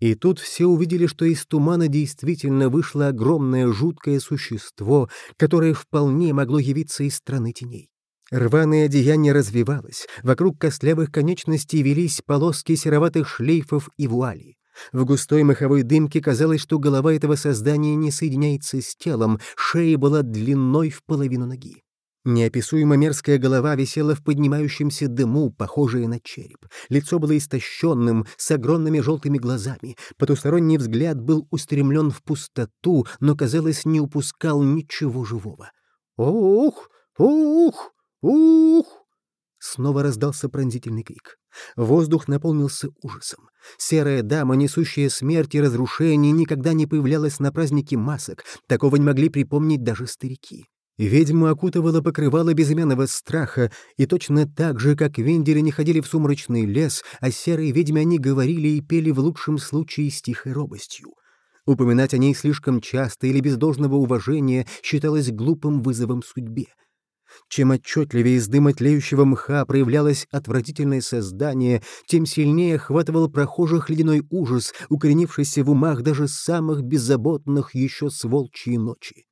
И тут все увидели, что из тумана действительно вышло огромное жуткое существо, которое вполне могло явиться из страны теней. Рваное одеяние развивалось, вокруг костлявых конечностей велись полоски сероватых шлейфов и вуали. В густой маховой дымке казалось, что голова этого создания не соединяется с телом, шея была длиной в половину ноги. Неописуемо мерзкая голова висела в поднимающемся дыму, похожая на череп. Лицо было истощенным, с огромными желтыми глазами. Потусторонний взгляд был устремлен в пустоту, но, казалось, не упускал ничего живого. «Ух! Ух! Ух!» Снова раздался пронзительный крик. Воздух наполнился ужасом. Серая дама, несущая смерть и разрушение, никогда не появлялась на празднике масок. Такого не могли припомнить даже старики. Ведьму окутывало покрывало безымянного страха, и точно так же, как вендели не ходили в сумрачный лес, о серой ведьме они говорили и пели в лучшем случае с тихой робостью. Упоминать о ней слишком часто или без должного уважения считалось глупым вызовом судьбе. Чем отчетливее из дыма тлеющего мха проявлялось отвратительное создание, тем сильнее охватывал прохожих ледяной ужас, укоренившийся в умах даже самых беззаботных еще с волчьей ночи.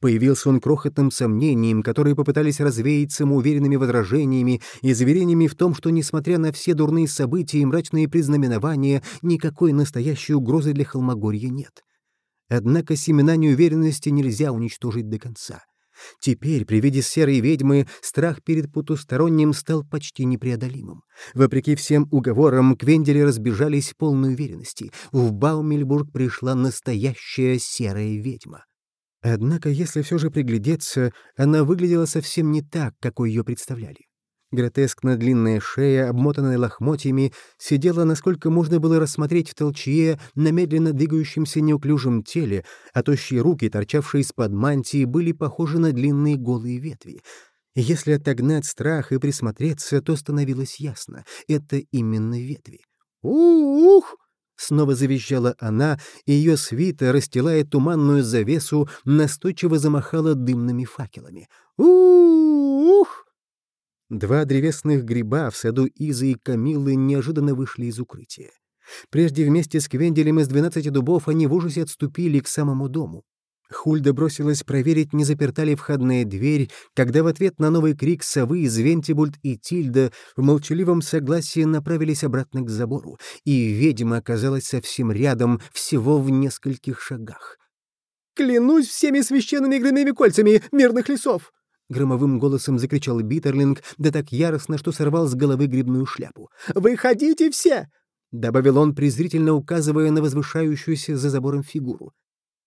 Появился он крохотным сомнением, которые попытались развеять самоуверенными возражениями и заверениями в том, что, несмотря на все дурные события и мрачные признаменования, никакой настоящей угрозы для Холмогорья нет. Однако семена неуверенности нельзя уничтожить до конца. Теперь, при виде серой ведьмы, страх перед потусторонним стал почти непреодолимым. Вопреки всем уговорам, квендели разбежались в полной уверенности. В Баумельбург пришла настоящая серая ведьма. Однако, если все же приглядеться, она выглядела совсем не так, какой ее представляли. Гротескно длинная шея, обмотанная лохмотьями, сидела, насколько можно было рассмотреть в толчье на медленно двигающемся неуклюжем теле, а тощие руки, торчавшие из-под мантии, были похожи на длинные голые ветви. Если отогнать страх и присмотреться, то становилось ясно — это именно ветви. «Ух!» Снова завизжала она, и ее свита, расстилая туманную завесу, настойчиво замахала дымными факелами. «Ух!» Два древесных гриба в саду Изы и Камилы неожиданно вышли из укрытия. Прежде вместе с Квенделем из двенадцати дубов они в ужасе отступили к самому дому. Хульда бросилась проверить, не заперта ли входная дверь, когда в ответ на новый крик совы Звентибульт и Тильда в молчаливом согласии направились обратно к забору, и ведьма оказалась совсем рядом, всего в нескольких шагах. «Клянусь всеми священными громыми кольцами мирных лесов!» Громовым голосом закричал Биттерлинг, да так яростно, что сорвал с головы грибную шляпу. «Выходите все!» — добавил он, презрительно указывая на возвышающуюся за забором фигуру.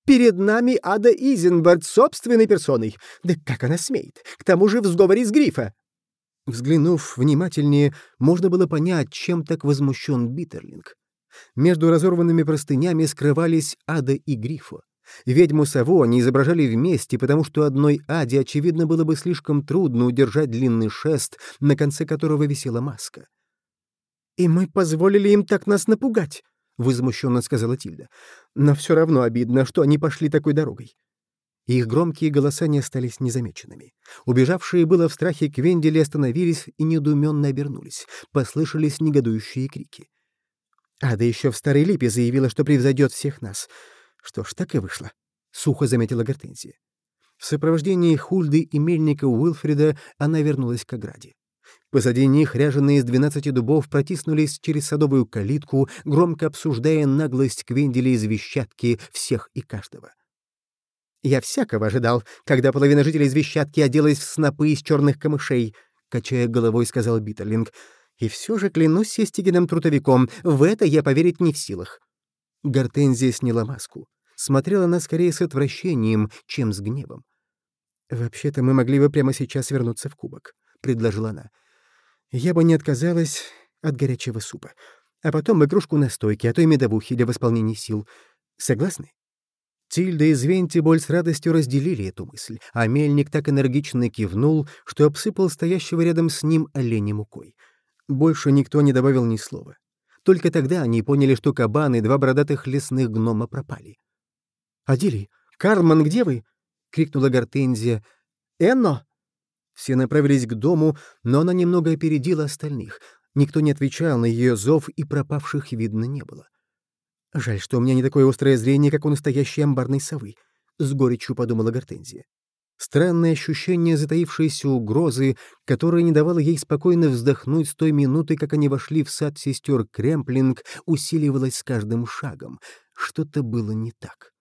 Перед нами Ада Изенбард собственной персоной. Да как она смеет? К тому же в сговоре с Грифа. Взглянув внимательнее, можно было понять, чем так возмущен Биттерлинг. Между разорванными простынями скрывались Ада и Грифа. Ведьму Саву они изображали вместе, потому что одной Аде, очевидно, было бы слишком трудно удержать длинный шест, на конце которого висела маска. «И мы позволили им так нас напугать», — возмущенно сказала Тильда. «Но все равно обидно, что они пошли такой дорогой». Их громкие голоса не остались незамеченными. Убежавшие было в страхе Квендели остановились и недоуменно обернулись. Послышались негодующие крики. Ада еще в Старой Липе заявила, что превзойдет всех нас. Что ж, так и вышло. Сухо заметила Гортензия. В сопровождении Хульды и мельника Уилфрида она вернулась к ограде. Позади них ряженые из двенадцати дубов протиснулись через садовую калитку, громко обсуждая наглость Квендели из вещатки всех и каждого. «Я всякого ожидал, когда половина жителей из вещатки оделась в снопы из черных камышей», — качая головой, сказал Биттерлинг. «И все же клянусь сестигиным трутовиком, в это я поверить не в силах». Гортензия сняла маску. Смотрела она скорее с отвращением, чем с гневом. «Вообще-то мы могли бы прямо сейчас вернуться в кубок», — предложила она я бы не отказалась от горячего супа. А потом игрушку настойки, а то и медовухи для восполнения сил. Согласны? Тильда и Звентиболь с радостью разделили эту мысль, а мельник так энергично кивнул, что обсыпал стоящего рядом с ним оленя мукой. Больше никто не добавил ни слова. Только тогда они поняли, что кабаны и два бородатых лесных гнома пропали. «Адили! Карлман, где вы?» — крикнула Гортензия. «Энно!» Все направились к дому, но она немного опередила остальных. Никто не отвечал на ее зов, и пропавших видно не было. «Жаль, что у меня не такое острое зрение, как у настоящей амбарной совы», — с горечью подумала Гортензия. Странное ощущение затаившейся угрозы, которое не давало ей спокойно вздохнуть с той минуты, как они вошли в сад сестер Кремплинг, усиливалось с каждым шагом. Что-то было не так.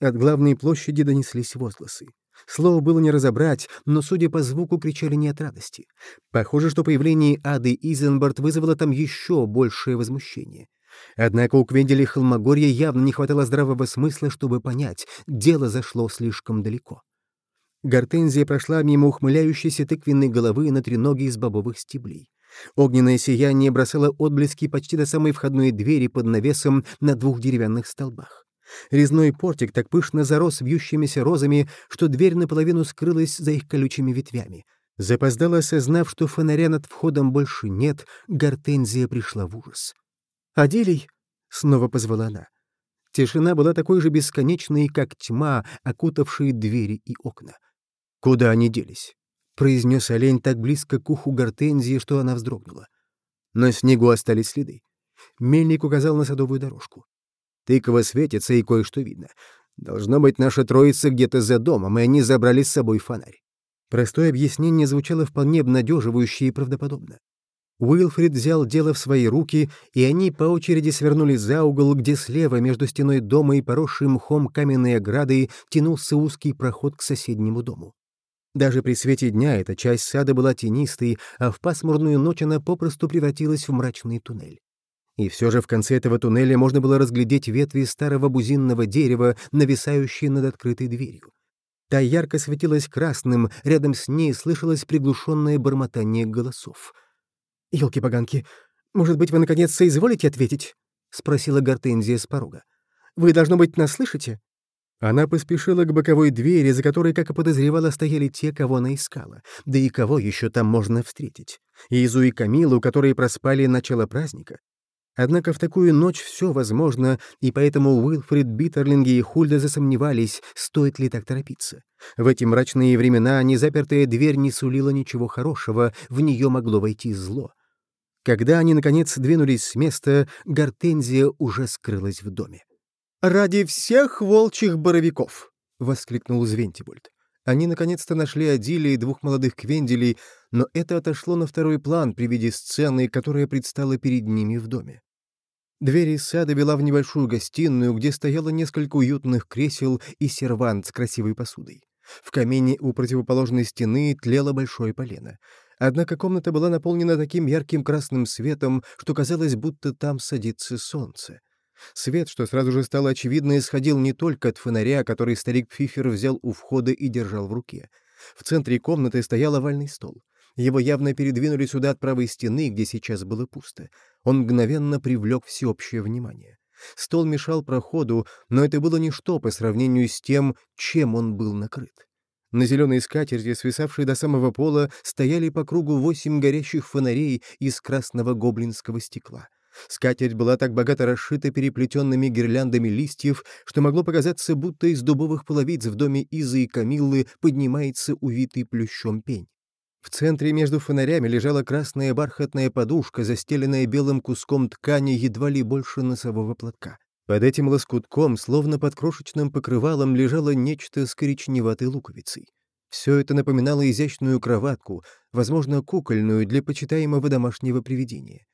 От главной площади донеслись возгласы. Слово было не разобрать, но, судя по звуку, кричали не от радости. Похоже, что появление Ады Изенбард вызвало там еще большее возмущение. Однако у Квенделя Холмогорья явно не хватало здравого смысла, чтобы понять, дело зашло слишком далеко. Гортензия прошла мимо ухмыляющейся тыквенной головы на треноги из бобовых стеблей. Огненное сияние бросало отблески почти до самой входной двери под навесом на двух деревянных столбах. Резной портик так пышно зарос вьющимися розами, что дверь наполовину скрылась за их колючими ветвями. Запоздало осознав, что фонаря над входом больше нет, Гортензия пришла в ужас. «Аделий!» — снова позвала она. Тишина была такой же бесконечной, как тьма, окутавшая двери и окна. «Куда они делись?» — произнес олень так близко к уху Гортензии, что она вздрогнула. На снегу остались следы. Мельник указал на садовую дорожку. Тыква светится, и кое-что видно. Должно быть, наша троица где-то за домом, и они забрали с собой фонарь. Простое объяснение звучало вполне обнадеживающе и правдоподобно. Уилфрид взял дело в свои руки, и они по очереди свернули за угол, где слева, между стеной дома и поросшим мхом каменной оградой, тянулся узкий проход к соседнему дому. Даже при свете дня эта часть сада была тенистой, а в пасмурную ночь она попросту превратилась в мрачный туннель. И все же в конце этого туннеля можно было разглядеть ветви старого бузинного дерева, нависающие над открытой дверью. Та ярко светилась красным, рядом с ней слышалось приглушенное бормотание голосов. «Елки-поганки, может быть, вы, наконец, соизволите ответить?» — спросила Гортензия с порога. «Вы, должно быть, нас слышите?» Она поспешила к боковой двери, за которой, как и подозревала, стояли те, кого она искала. Да и кого еще там можно встретить? Изу и Камилу, которые проспали начало праздника. Однако в такую ночь все возможно, и поэтому Уилфрид, Биттерлинги и Хульда засомневались, стоит ли так торопиться. В эти мрачные времена незапертая дверь не сулила ничего хорошего, в нее могло войти зло. Когда они, наконец, двинулись с места, Гортензия уже скрылась в доме. «Ради всех волчьих боровиков!» — воскликнул Звентибольд. Они наконец-то нашли Адилия и двух молодых квенделей, но это отошло на второй план при виде сцены, которая предстала перед ними в доме. Дверь из сада вела в небольшую гостиную, где стояло несколько уютных кресел и сервант с красивой посудой. В камине у противоположной стены тлело большое полено. Однако комната была наполнена таким ярким красным светом, что казалось, будто там садится солнце. Свет, что сразу же стало очевидно, исходил не только от фонаря, который старик Пфифер взял у входа и держал в руке. В центре комнаты стоял овальный стол. Его явно передвинули сюда от правой стены, где сейчас было пусто. Он мгновенно привлек всеобщее внимание. Стол мешал проходу, но это было ничто по сравнению с тем, чем он был накрыт. На зеленой скатерти, свисавшей до самого пола, стояли по кругу восемь горящих фонарей из красного гоблинского стекла. Скатерть была так богато расшита переплетенными гирляндами листьев, что могло показаться, будто из дубовых половиц в доме Изы и Камиллы поднимается увитый плющом пень. В центре между фонарями лежала красная бархатная подушка, застеленная белым куском ткани едва ли больше носового платка. Под этим лоскутком, словно под крошечным покрывалом, лежало нечто с коричневатой луковицей. Все это напоминало изящную кроватку, возможно, кукольную для почитаемого домашнего привидения.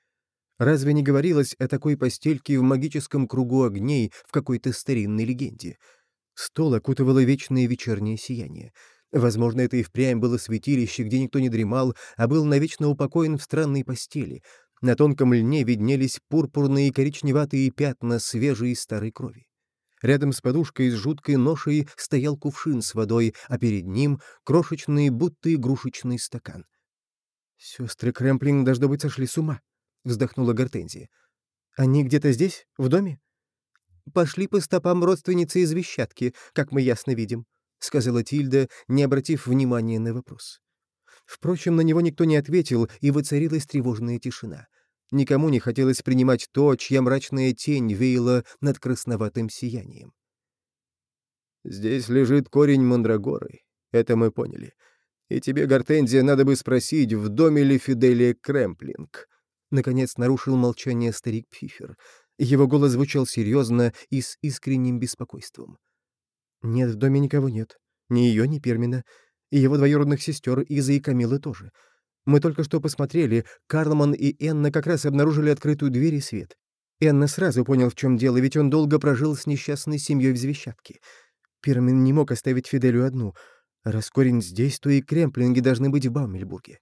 Разве не говорилось о такой постельке в магическом кругу огней в какой-то старинной легенде? Стол окутывало вечное вечернее сияние — Возможно, это и впрямь было святилище, где никто не дремал, а был навечно упокоен в странной постели. На тонком льне виднелись пурпурные и коричневатые пятна свежей старой крови. Рядом с подушкой с жуткой ношей стоял кувшин с водой, а перед ним — крошечный, будто игрушечный стакан. «Сестры Крэмплинг, должно быть, сошли с ума», — вздохнула Гортензия. «Они где-то здесь, в доме?» «Пошли по стопам родственницы из Вещатки, как мы ясно видим», — сказала Тильда, не обратив внимания на вопрос. Впрочем, на него никто не ответил, и воцарилась тревожная тишина. Никому не хотелось принимать то, чья мрачная тень веяла над красноватым сиянием. «Здесь лежит корень мандрагоры, это мы поняли. И тебе, Гортензия, надо бы спросить, в доме ли Фиделия Крэмплинг?» Наконец нарушил молчание старик Пфифер. Его голос звучал серьезно и с искренним беспокойством. «Нет, в доме никого нет. Ни ее, ни Пермина. И его двоюродных сестер Иза и Камилы тоже. Мы только что посмотрели, Карлман и Энна как раз обнаружили открытую дверь и свет. Энна сразу понял, в чем дело, ведь он долго прожил с несчастной семьей в Звещатке. Пермин не мог оставить Фиделю одну. Раз корень здесь, то и кремплинги должны быть в Баумельбурге.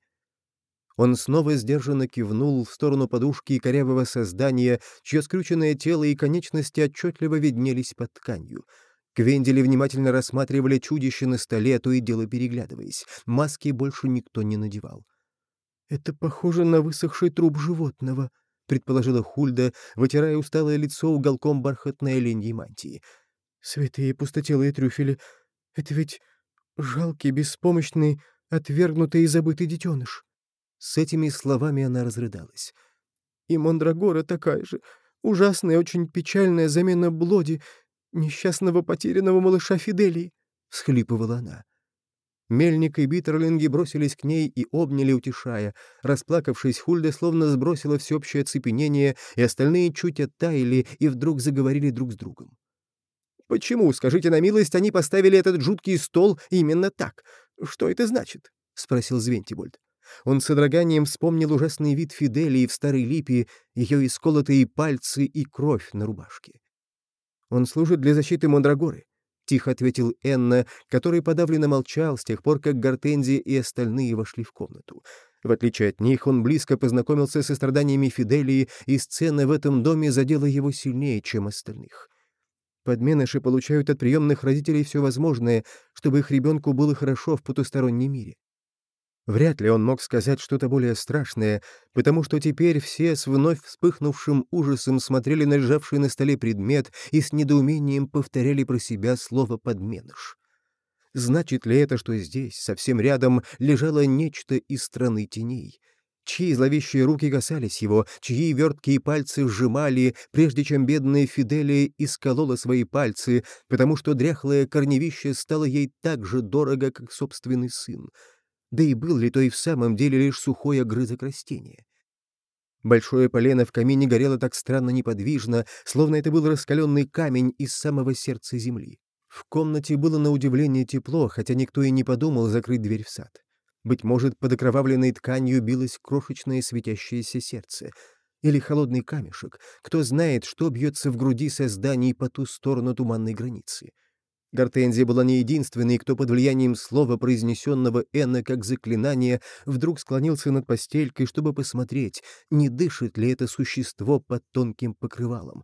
Он снова сдержанно кивнул в сторону подушки и корявого создания, чье скрюченное тело и конечности отчетливо виднелись под тканью. Квендели внимательно рассматривали чудище на столе, а то и дело переглядываясь. Маски больше никто не надевал. «Это похоже на высохший труп животного», — предположила Хульда, вытирая усталое лицо уголком бархатной оленьей мантии. «Святые пустотелые трюфели, это ведь жалкий, беспомощный, отвергнутый и забытый детеныш». С этими словами она разрыдалась. «И Мондрагора такая же. Ужасная, очень печальная замена Блоди, несчастного потерянного малыша Фиделии», — всхлипывала она. Мельник и Биттерлинги бросились к ней и обняли, утешая. Расплакавшись, Хульда словно сбросила всеобщее оцепенение, и остальные чуть оттаяли и вдруг заговорили друг с другом. «Почему, скажите на милость, они поставили этот жуткий стол именно так? Что это значит?» — спросил Звентибольд. Он с содроганием вспомнил ужасный вид Фиделии в старой липе, ее исколотые пальцы и кровь на рубашке. «Он служит для защиты Мондрагоры», — тихо ответил Энна, который подавленно молчал с тех пор, как Гортензия и остальные вошли в комнату. В отличие от них, он близко познакомился со страданиями Фиделии, и сцена в этом доме задела его сильнее, чем остальных. Подменыши получают от приемных родителей все возможное, чтобы их ребенку было хорошо в потустороннем мире. Вряд ли он мог сказать что-то более страшное, потому что теперь все с вновь вспыхнувшим ужасом смотрели на лежавший на столе предмет и с недоумением повторяли про себя слово «подменыш». Значит ли это, что здесь, совсем рядом, лежало нечто из страны теней? Чьи зловещие руки касались его, чьи верткие пальцы сжимали, прежде чем бедная Фиделия исколола свои пальцы, потому что дряхлое корневище стало ей так же дорого, как собственный сын — да и был ли то и в самом деле лишь сухой огрызок растения? Большое полено в камине горело так странно неподвижно, словно это был раскаленный камень из самого сердца земли. В комнате было на удивление тепло, хотя никто и не подумал закрыть дверь в сад. Быть может, под окровавленной тканью билось крошечное светящееся сердце. Или холодный камешек. Кто знает, что бьется в груди созданий по ту сторону туманной границы. Гортензия была не единственной, кто под влиянием слова, произнесенного Энна как заклинание, вдруг склонился над постелькой, чтобы посмотреть, не дышит ли это существо под тонким покрывалом.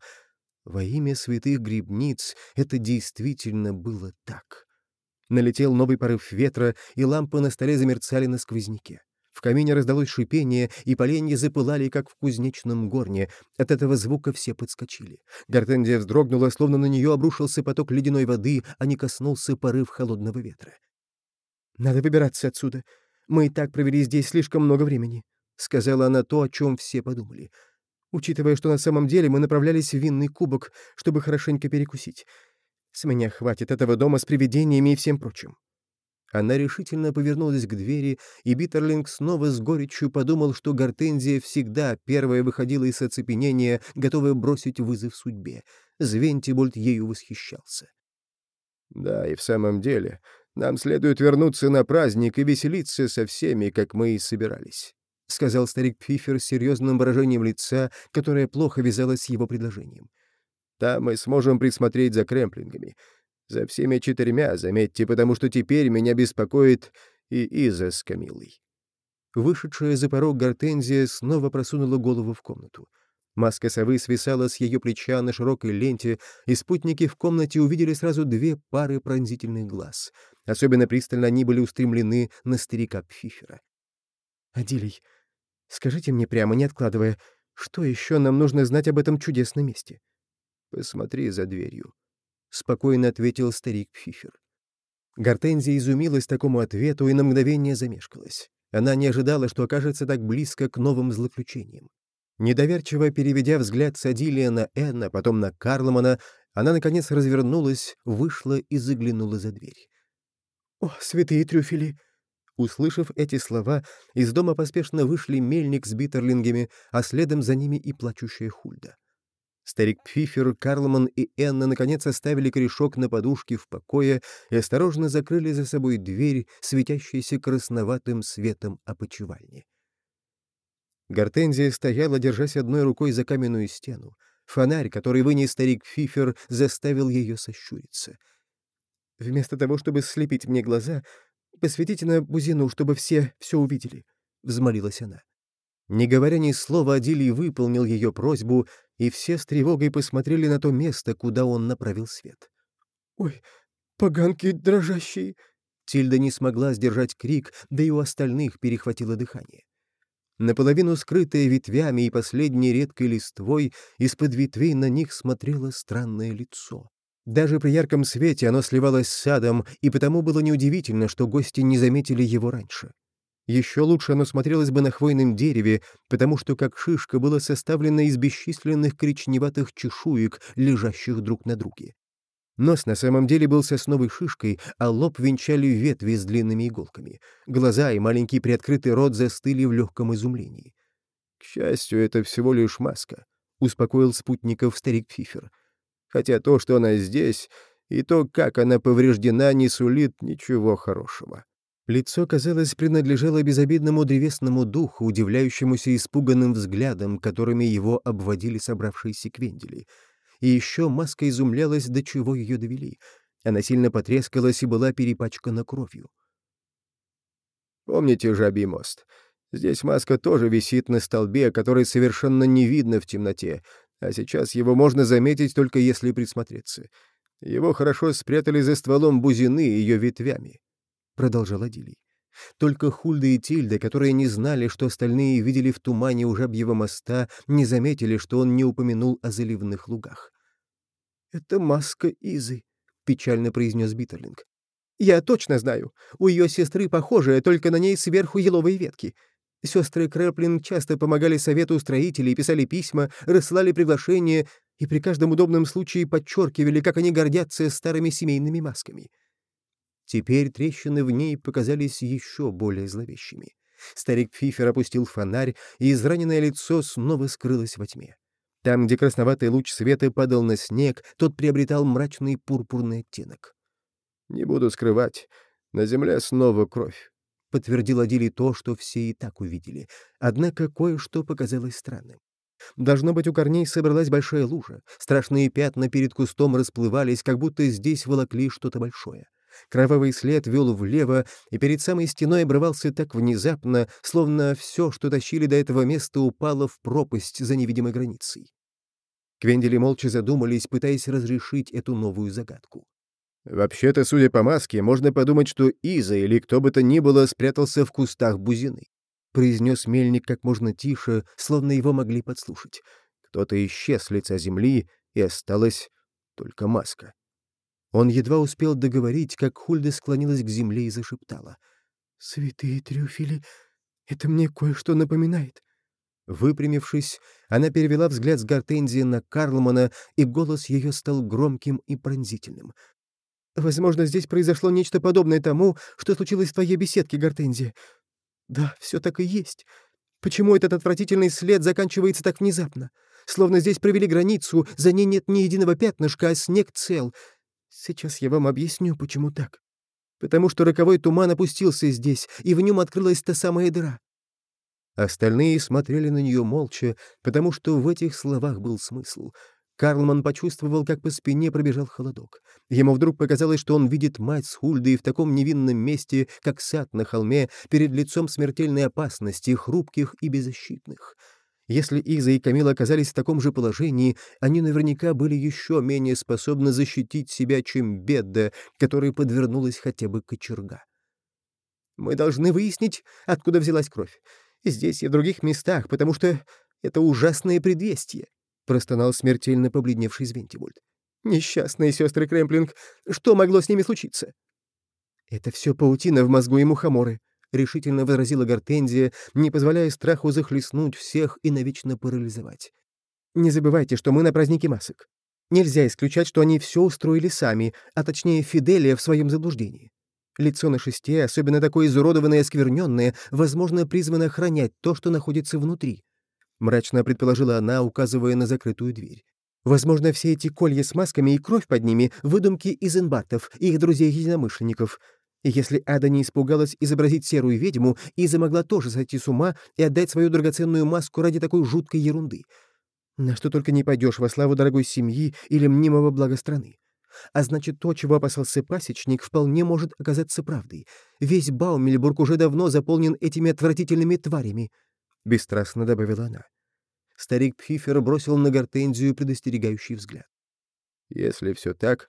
Во имя святых грибниц это действительно было так. Налетел новый порыв ветра, и лампы на столе замерцали на сквозняке. В камине раздалось шипение, и поленья запылали, как в кузнечном горне. От этого звука все подскочили. Гортензия вздрогнула, словно на нее обрушился поток ледяной воды, а не коснулся порыв холодного ветра. «Надо выбираться отсюда. Мы и так провели здесь слишком много времени», — сказала она то, о чем все подумали. «Учитывая, что на самом деле мы направлялись в винный кубок, чтобы хорошенько перекусить. С меня хватит этого дома с привидениями и всем прочим». Она решительно повернулась к двери, и Биттерлинг снова с горечью подумал, что Гортензия всегда первая выходила из оцепенения, готовая бросить вызов судьбе. Звентибольд ею восхищался. «Да, и в самом деле, нам следует вернуться на праздник и веселиться со всеми, как мы и собирались», — сказал старик Пфифер с серьезным выражением лица, которое плохо вязалось с его предложением. «Там мы сможем присмотреть за кремплингами». За всеми четырьмя, заметьте, потому что теперь меня беспокоит и Иза с Камилой. Вышедшая за порог гортензия снова просунула голову в комнату. Маска совы свисала с ее плеча на широкой ленте, и спутники в комнате увидели сразу две пары пронзительных глаз. Особенно пристально они были устремлены на старика Пфифера. «Адилий, скажите мне прямо, не откладывая, что еще нам нужно знать об этом чудесном месте?» «Посмотри за дверью», — спокойно ответил старик Пфифер. Гортензия изумилась такому ответу и на мгновение замешкалась. Она не ожидала, что окажется так близко к новым злоключениям. Недоверчиво переведя взгляд с Адилия на Энна, потом на Карломана, она, наконец, развернулась, вышла и заглянула за дверь. «О, святые трюфели!» Услышав эти слова, из дома поспешно вышли мельник с битерлингами, а следом за ними и плачущая Хульда. Старик Пфифер, Карлман и Энна наконец оставили корешок на подушке в покое и осторожно закрыли за собой дверь, светящейся красноватым светом опочивальни. Гортензия стояла, держась одной рукой за каменную стену. Фонарь, который вынес старик Фифер, заставил ее сощуриться. «Вместо того, чтобы слепить мне глаза, посветите на бузину, чтобы все все увидели», — взмолилась она. Не говоря ни слова, Адилий выполнил ее просьбу, и все с тревогой посмотрели на то место, куда он направил свет. «Ой, поганки дрожащие!» Тильда не смогла сдержать крик, да и у остальных перехватило дыхание. Наполовину скрытая ветвями и последней редкой листвой, из-под ветвей на них смотрело странное лицо. Даже при ярком свете оно сливалось с садом, и потому было неудивительно, что гости не заметили его раньше. Еще лучше оно смотрелось бы на хвойном дереве, потому что как шишка было составлено из бесчисленных коричневатых чешуек, лежащих друг на друге. Нос на самом деле был сосновой шишкой, а лоб венчали ветви с длинными иголками. Глаза и маленький приоткрытый рот застыли в легком изумлении. «К счастью, это всего лишь маска», — успокоил спутников старик Фифер. «Хотя то, что она здесь, и то, как она повреждена, не сулит ничего хорошего». Лицо, казалось, принадлежало безобидному древесному духу, удивляющемуся испуганным взглядом, которыми его обводили собравшиеся квендели. И еще маска изумлялась, до чего ее довели. Она сильно потрескалась и была перепачкана кровью. «Помните жабий мост? Здесь маска тоже висит на столбе, который совершенно не видно в темноте, а сейчас его можно заметить только если присмотреться. Его хорошо спрятали за стволом бузины и ее ветвями. — продолжал Адилий. Только Хульда и Тильда, которые не знали, что остальные видели в тумане у Жабьего моста, не заметили, что он не упомянул о заливных лугах. «Это маска Изы», — печально произнес Биттерлинг. «Я точно знаю. У ее сестры похожая, только на ней сверху еловые ветки. Сестры Крэплин часто помогали совету строителей, писали письма, рассылали приглашения и при каждом удобном случае подчеркивали, как они гордятся старыми семейными масками». Теперь трещины в ней показались еще более зловещими. Старик Фифер опустил фонарь, и израненное лицо снова скрылось во тьме. Там, где красноватый луч света падал на снег, тот приобретал мрачный пурпурный оттенок. «Не буду скрывать, на земле снова кровь», — подтвердил Адили то, что все и так увидели. Однако кое-что показалось странным. Должно быть, у корней собралась большая лужа. Страшные пятна перед кустом расплывались, как будто здесь волокли что-то большое. Кровавый след вел влево, и перед самой стеной обрывался так внезапно, словно все, что тащили до этого места, упало в пропасть за невидимой границей. Квендели молча задумались, пытаясь разрешить эту новую загадку. «Вообще-то, судя по маске, можно подумать, что Иза или кто бы то ни было спрятался в кустах бузины», — произнес мельник как можно тише, словно его могли подслушать. Кто-то исчез с лица земли, и осталась только маска. Он едва успел договорить, как Хульда склонилась к земле и зашептала. «Святые трюфели, это мне кое-что напоминает». Выпрямившись, она перевела взгляд с Гортензии на Карлмана, и голос ее стал громким и пронзительным. «Возможно, здесь произошло нечто подобное тому, что случилось в твоей беседке, Гортензия. Да, все так и есть. Почему этот отвратительный след заканчивается так внезапно? Словно здесь провели границу, за ней нет ни единого пятнышка, а снег цел — Сейчас я вам объясню, почему так. Потому что роковой туман опустился здесь, и в нем открылась та самая дыра. Остальные смотрели на нее молча, потому что в этих словах был смысл. Карлман почувствовал, как по спине пробежал холодок. Ему вдруг показалось, что он видит мать с Хульдой в таком невинном месте, как сад на холме, перед лицом смертельной опасности, хрупких и беззащитных. Если Иза и Камил оказались в таком же положении, они наверняка были еще менее способны защитить себя, чем Бедда, которой подвернулась хотя бы кочерга. «Мы должны выяснить, откуда взялась кровь. Здесь и в других местах, потому что это ужасное предвестие», — простонал смертельно побледневший Звентибульт. «Несчастные сестры Кремплинг, что могло с ними случиться?» «Это все паутина в мозгу и мухоморы», — решительно возразила Гортензия, не позволяя страху захлестнуть всех и навечно парализовать. «Не забывайте, что мы на празднике масок. Нельзя исключать, что они все устроили сами, а точнее Фиделия в своем заблуждении. Лицо на шесте, особенно такое изуродованное и оскверненное, возможно, призвано охранять то, что находится внутри», — мрачно предположила она, указывая на закрытую дверь. «Возможно, все эти колья с масками и кровь под ними — выдумки из инбартов и их друзей-единомышленников. И если Ада не испугалась изобразить серую ведьму, Иза могла тоже сойти с ума и отдать свою драгоценную маску ради такой жуткой ерунды. На что только не пойдешь во славу дорогой семьи или мнимого блага страны. А значит, то, чего опасался пасечник, вполне может оказаться правдой. Весь Баумельбург уже давно заполнен этими отвратительными тварями», — бесстрастно добавила она. Старик Пфифер бросил на гортензию предостерегающий взгляд. «Если все так,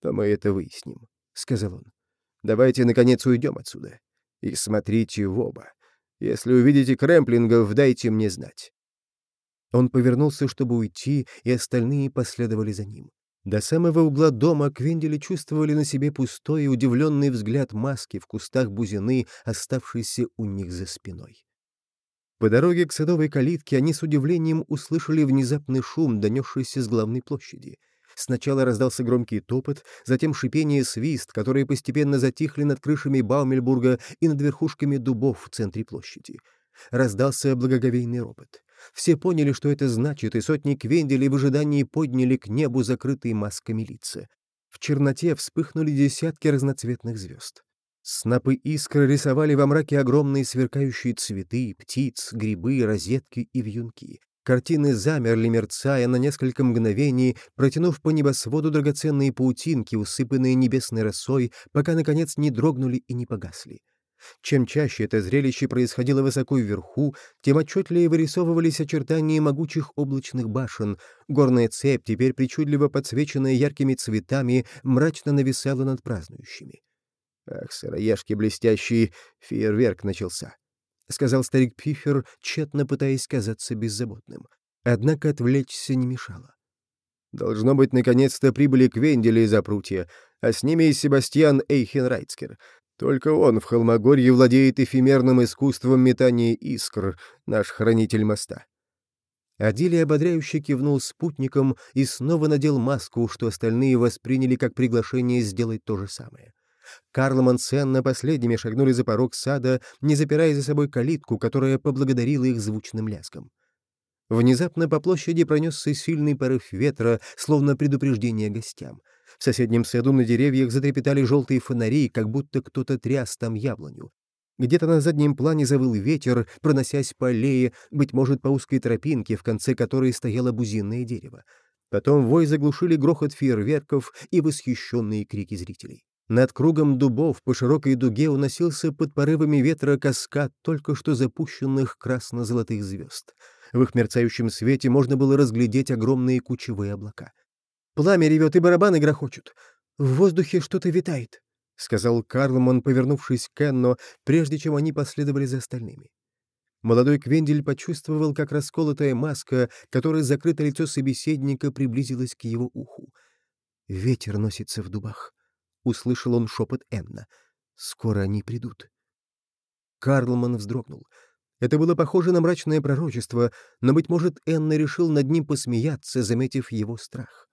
то мы это выясним», — сказал он. «Давайте, наконец, уйдем отсюда. И смотрите в оба. Если увидите кремплингов, дайте мне знать». Он повернулся, чтобы уйти, и остальные последовали за ним. До самого угла дома Квендели чувствовали на себе пустой и удивленный взгляд маски в кустах бузины, оставшейся у них за спиной. По дороге к садовой калитке они с удивлением услышали внезапный шум, донесшийся с главной площади. Сначала раздался громкий топот, затем шипение и свист, которые постепенно затихли над крышами Баумельбурга и над верхушками дубов в центре площади. Раздался благоговейный ропот. Все поняли, что это значит, и сотни квенделей в ожидании подняли к небу закрытые масками лица. В черноте вспыхнули десятки разноцветных звезд. Снопы искр рисовали во мраке огромные сверкающие цветы, птиц, грибы, розетки и вьюнки. Картины замерли, мерцая на несколько мгновений, протянув по небосводу драгоценные паутинки, усыпанные небесной росой, пока, наконец, не дрогнули и не погасли. Чем чаще это зрелище происходило высоко вверху, тем отчетливее вырисовывались очертания могучих облачных башен. Горная цепь, теперь причудливо подсвеченная яркими цветами, мрачно нависала над празднующими. «Ах, сыроежки блестящие, фейерверк начался», — сказал старик Пифер, тщетно пытаясь казаться беззаботным. Однако отвлечься не мешало. Должно быть, наконец-то прибыли Квендели из Апрутия, а с ними и Себастьян Эйхенрайцкер. Только он в Холмогорье владеет эфемерным искусством метания искр, наш хранитель моста. Адилий ободряюще кивнул спутником и снова надел маску, что остальные восприняли как приглашение сделать то же самое. Карлман с Энна последними шагнули за порог сада, не запирая за собой калитку, которая поблагодарила их звучным лязгом. Внезапно по площади пронесся сильный порыв ветра, словно предупреждение гостям — в соседнем саду на деревьях затрепетали желтые фонари, как будто кто-то тряс там яблоню. Где-то на заднем плане завыл ветер, проносясь по аллее, быть может, по узкой тропинке, в конце которой стояло бузинное дерево. Потом вой заглушили грохот фейерверков и восхищенные крики зрителей. Над кругом дубов по широкой дуге уносился под порывами ветра каскад только что запущенных красно-золотых звезд. В их мерцающем свете можно было разглядеть огромные кучевые облака. Пламя ревет и барабаны грохочут. В воздухе что-то витает», — сказал Карлман, повернувшись к Энно, прежде чем они последовали за остальными. Молодой Квендель почувствовал, как расколотая маска, которой закрыто лицо собеседника, приблизилась к его уху. «Ветер носится в дубах», — услышал он шепот Энна. «Скоро они придут». Карлман вздрогнул. Это было похоже на мрачное пророчество, но, быть может, Энна решил над ним посмеяться, заметив его страх.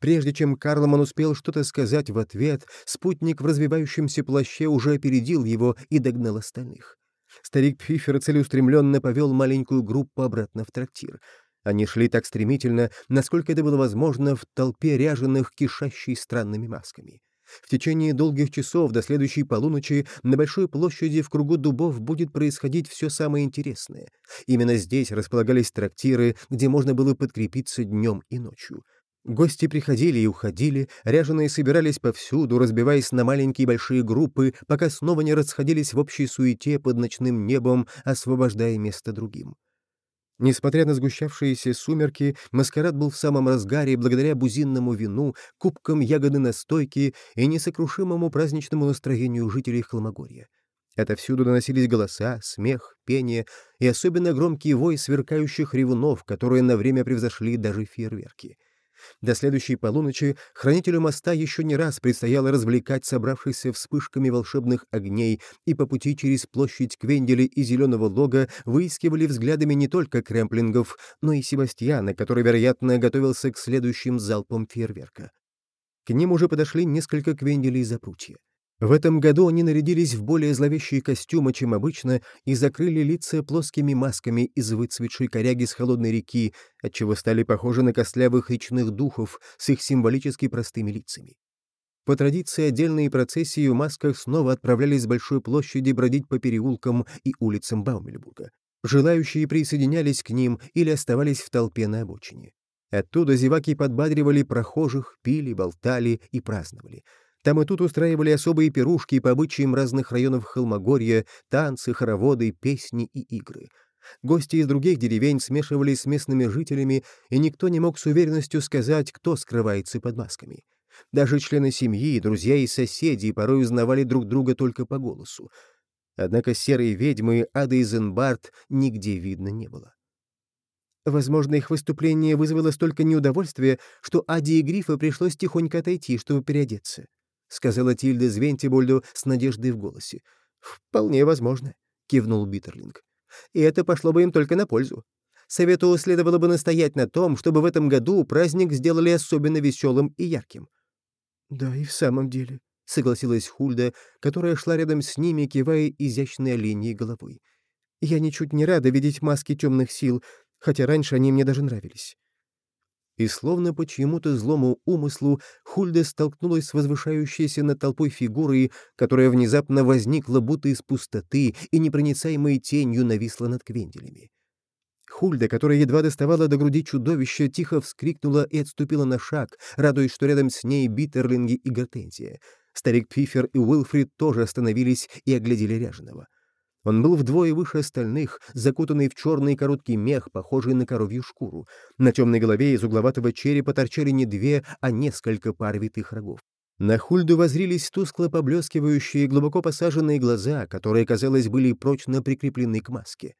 Прежде чем Карлман успел что-то сказать в ответ, спутник в развивающемся плаще уже опередил его и догнал остальных. Старик Пфифер целеустремленно повел маленькую группу обратно в трактир. Они шли так стремительно, насколько это было возможно, в толпе ряженых, кишащей странными масками. В течение долгих часов до следующей полуночи на Большой площади в кругу дубов будет происходить все самое интересное. Именно здесь располагались трактиры, где можно было подкрепиться днем и ночью. Гости приходили и уходили, ряженые собирались повсюду, разбиваясь на маленькие и большие группы, пока снова не расходились в общей суете под ночным небом, освобождая место другим. Несмотря на сгущавшиеся сумерки, маскарад был в самом разгаре благодаря бузинному вину, кубкам ягоды настойки и несокрушимому праздничному настроению жителей Холмогорья. Отовсюду доносились голоса, смех, пение и особенно громкий вой сверкающих ревунов, которые на время превзошли даже фейерверки. До следующей полуночи хранителю моста еще не раз предстояло развлекать собравшихся вспышками волшебных огней, и по пути через площадь Квендели и Зеленого Лога выискивали взглядами не только кремплингов, но и Себастьяна, который, вероятно, готовился к следующим залпам фейерверка. К ним уже подошли несколько Квенделей из Запрутья. В этом году они нарядились в более зловещие костюмы, чем обычно, и закрыли лица плоскими масками из выцветшей коряги с холодной реки, отчего стали похожи на костлявых речных духов с их символически простыми лицами. По традиции, отдельные процессии в масках снова отправлялись с большой площади бродить по переулкам и улицам Баумельбурга. Желающие присоединялись к ним или оставались в толпе на обочине. Оттуда зеваки подбадривали прохожих, пили, болтали и праздновали. Там и тут устраивали особые пирушки по обычаям разных районов Холмогорья, танцы, хороводы, песни и игры. Гости из других деревень смешивались с местными жителями, и никто не мог с уверенностью сказать, кто скрывается под масками. Даже члены семьи, друзья и соседи порой узнавали друг друга только по голосу. Однако серой ведьмы Ады Изенбард нигде видно не было. Возможно, их выступление вызвало столько неудовольствия, что Аде и Грифа пришлось тихонько отойти, чтобы переодеться, — сказала Тильда Звентибольду с надеждой в голосе. — Вполне возможно, — кивнул Биттерлинг. — И это пошло бы им только на пользу. Совету следовало бы настоять на том, чтобы в этом году праздник сделали особенно веселым и ярким. — Да, и в самом деле, — согласилась Хульда, которая шла рядом с ними, кивая изящной линией головой. «Я ничуть не рада видеть маски темных сил, хотя раньше они мне даже нравились». И словно по чьему-то злому умыслу Хульда столкнулась с возвышающейся над толпой фигурой, которая внезапно возникла будто из пустоты и непроницаемой тенью нависла над квенделями. Хульда, которая едва доставала до груди чудовища, тихо вскрикнула и отступила на шаг, радуясь, что рядом с ней Биттерлинги и Гортензия. Старик Пифер и Уилфрид тоже остановились и оглядели ряженого. Он был вдвое выше остальных, закутанный в черный короткий мех, похожий на коровью шкуру. На темной голове из угловатого черепа торчали не две, а несколько пар витых рогов. На Хульду возрились тускло поблескивающие, глубоко посаженные глаза, которые, казалось, были прочно прикреплены к маске.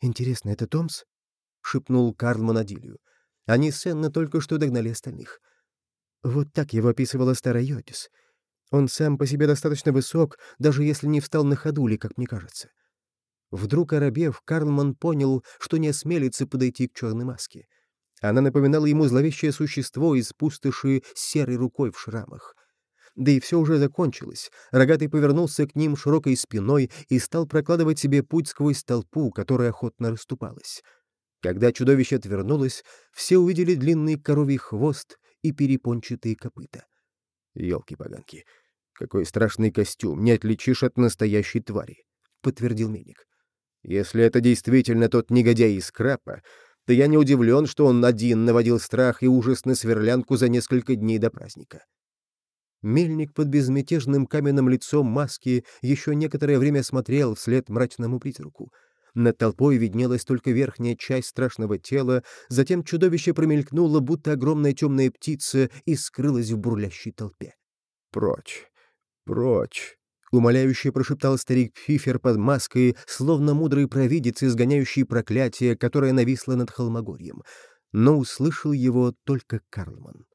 «Интересно, это Томс?» — шепнул Карл Монадилью. Они с Энна только что догнали остальных. Вот так его описывала старая Йотис — он сам по себе достаточно высок, даже если не встал на ходули, как мне кажется. Вдруг, оробев, Карлман понял, что не осмелится подойти к черной маске. Она напоминала ему зловещее существо из пустоши с серой рукой в шрамах. Да и все уже закончилось. Рогатый повернулся к ним широкой спиной и стал прокладывать себе путь сквозь толпу, которая охотно расступалась. Когда чудовище отвернулось, все увидели длинный коровий хвост и перепончатые копыта. Ёлки-поганки, какой страшный костюм, не отличишь от настоящей твари, — подтвердил Мельник. Если это действительно тот негодяй из Крапа, то я не удивлен, что он один наводил страх и ужас на сверлянку за несколько дней до праздника. Мельник под безмятежным каменным лицом маски еще некоторое время смотрел вслед мрачному призраку. Над толпой виднелась только верхняя часть страшного тела, затем чудовище промелькнуло, будто огромная темная птица, и скрылось в бурлящей толпе. «Прочь! «Прочь!» — умоляюще прошептал старик Фифер под маской, словно мудрый провидец, изгоняющий проклятие, которое нависло над Холмогорьем. Но услышал его только Карлман.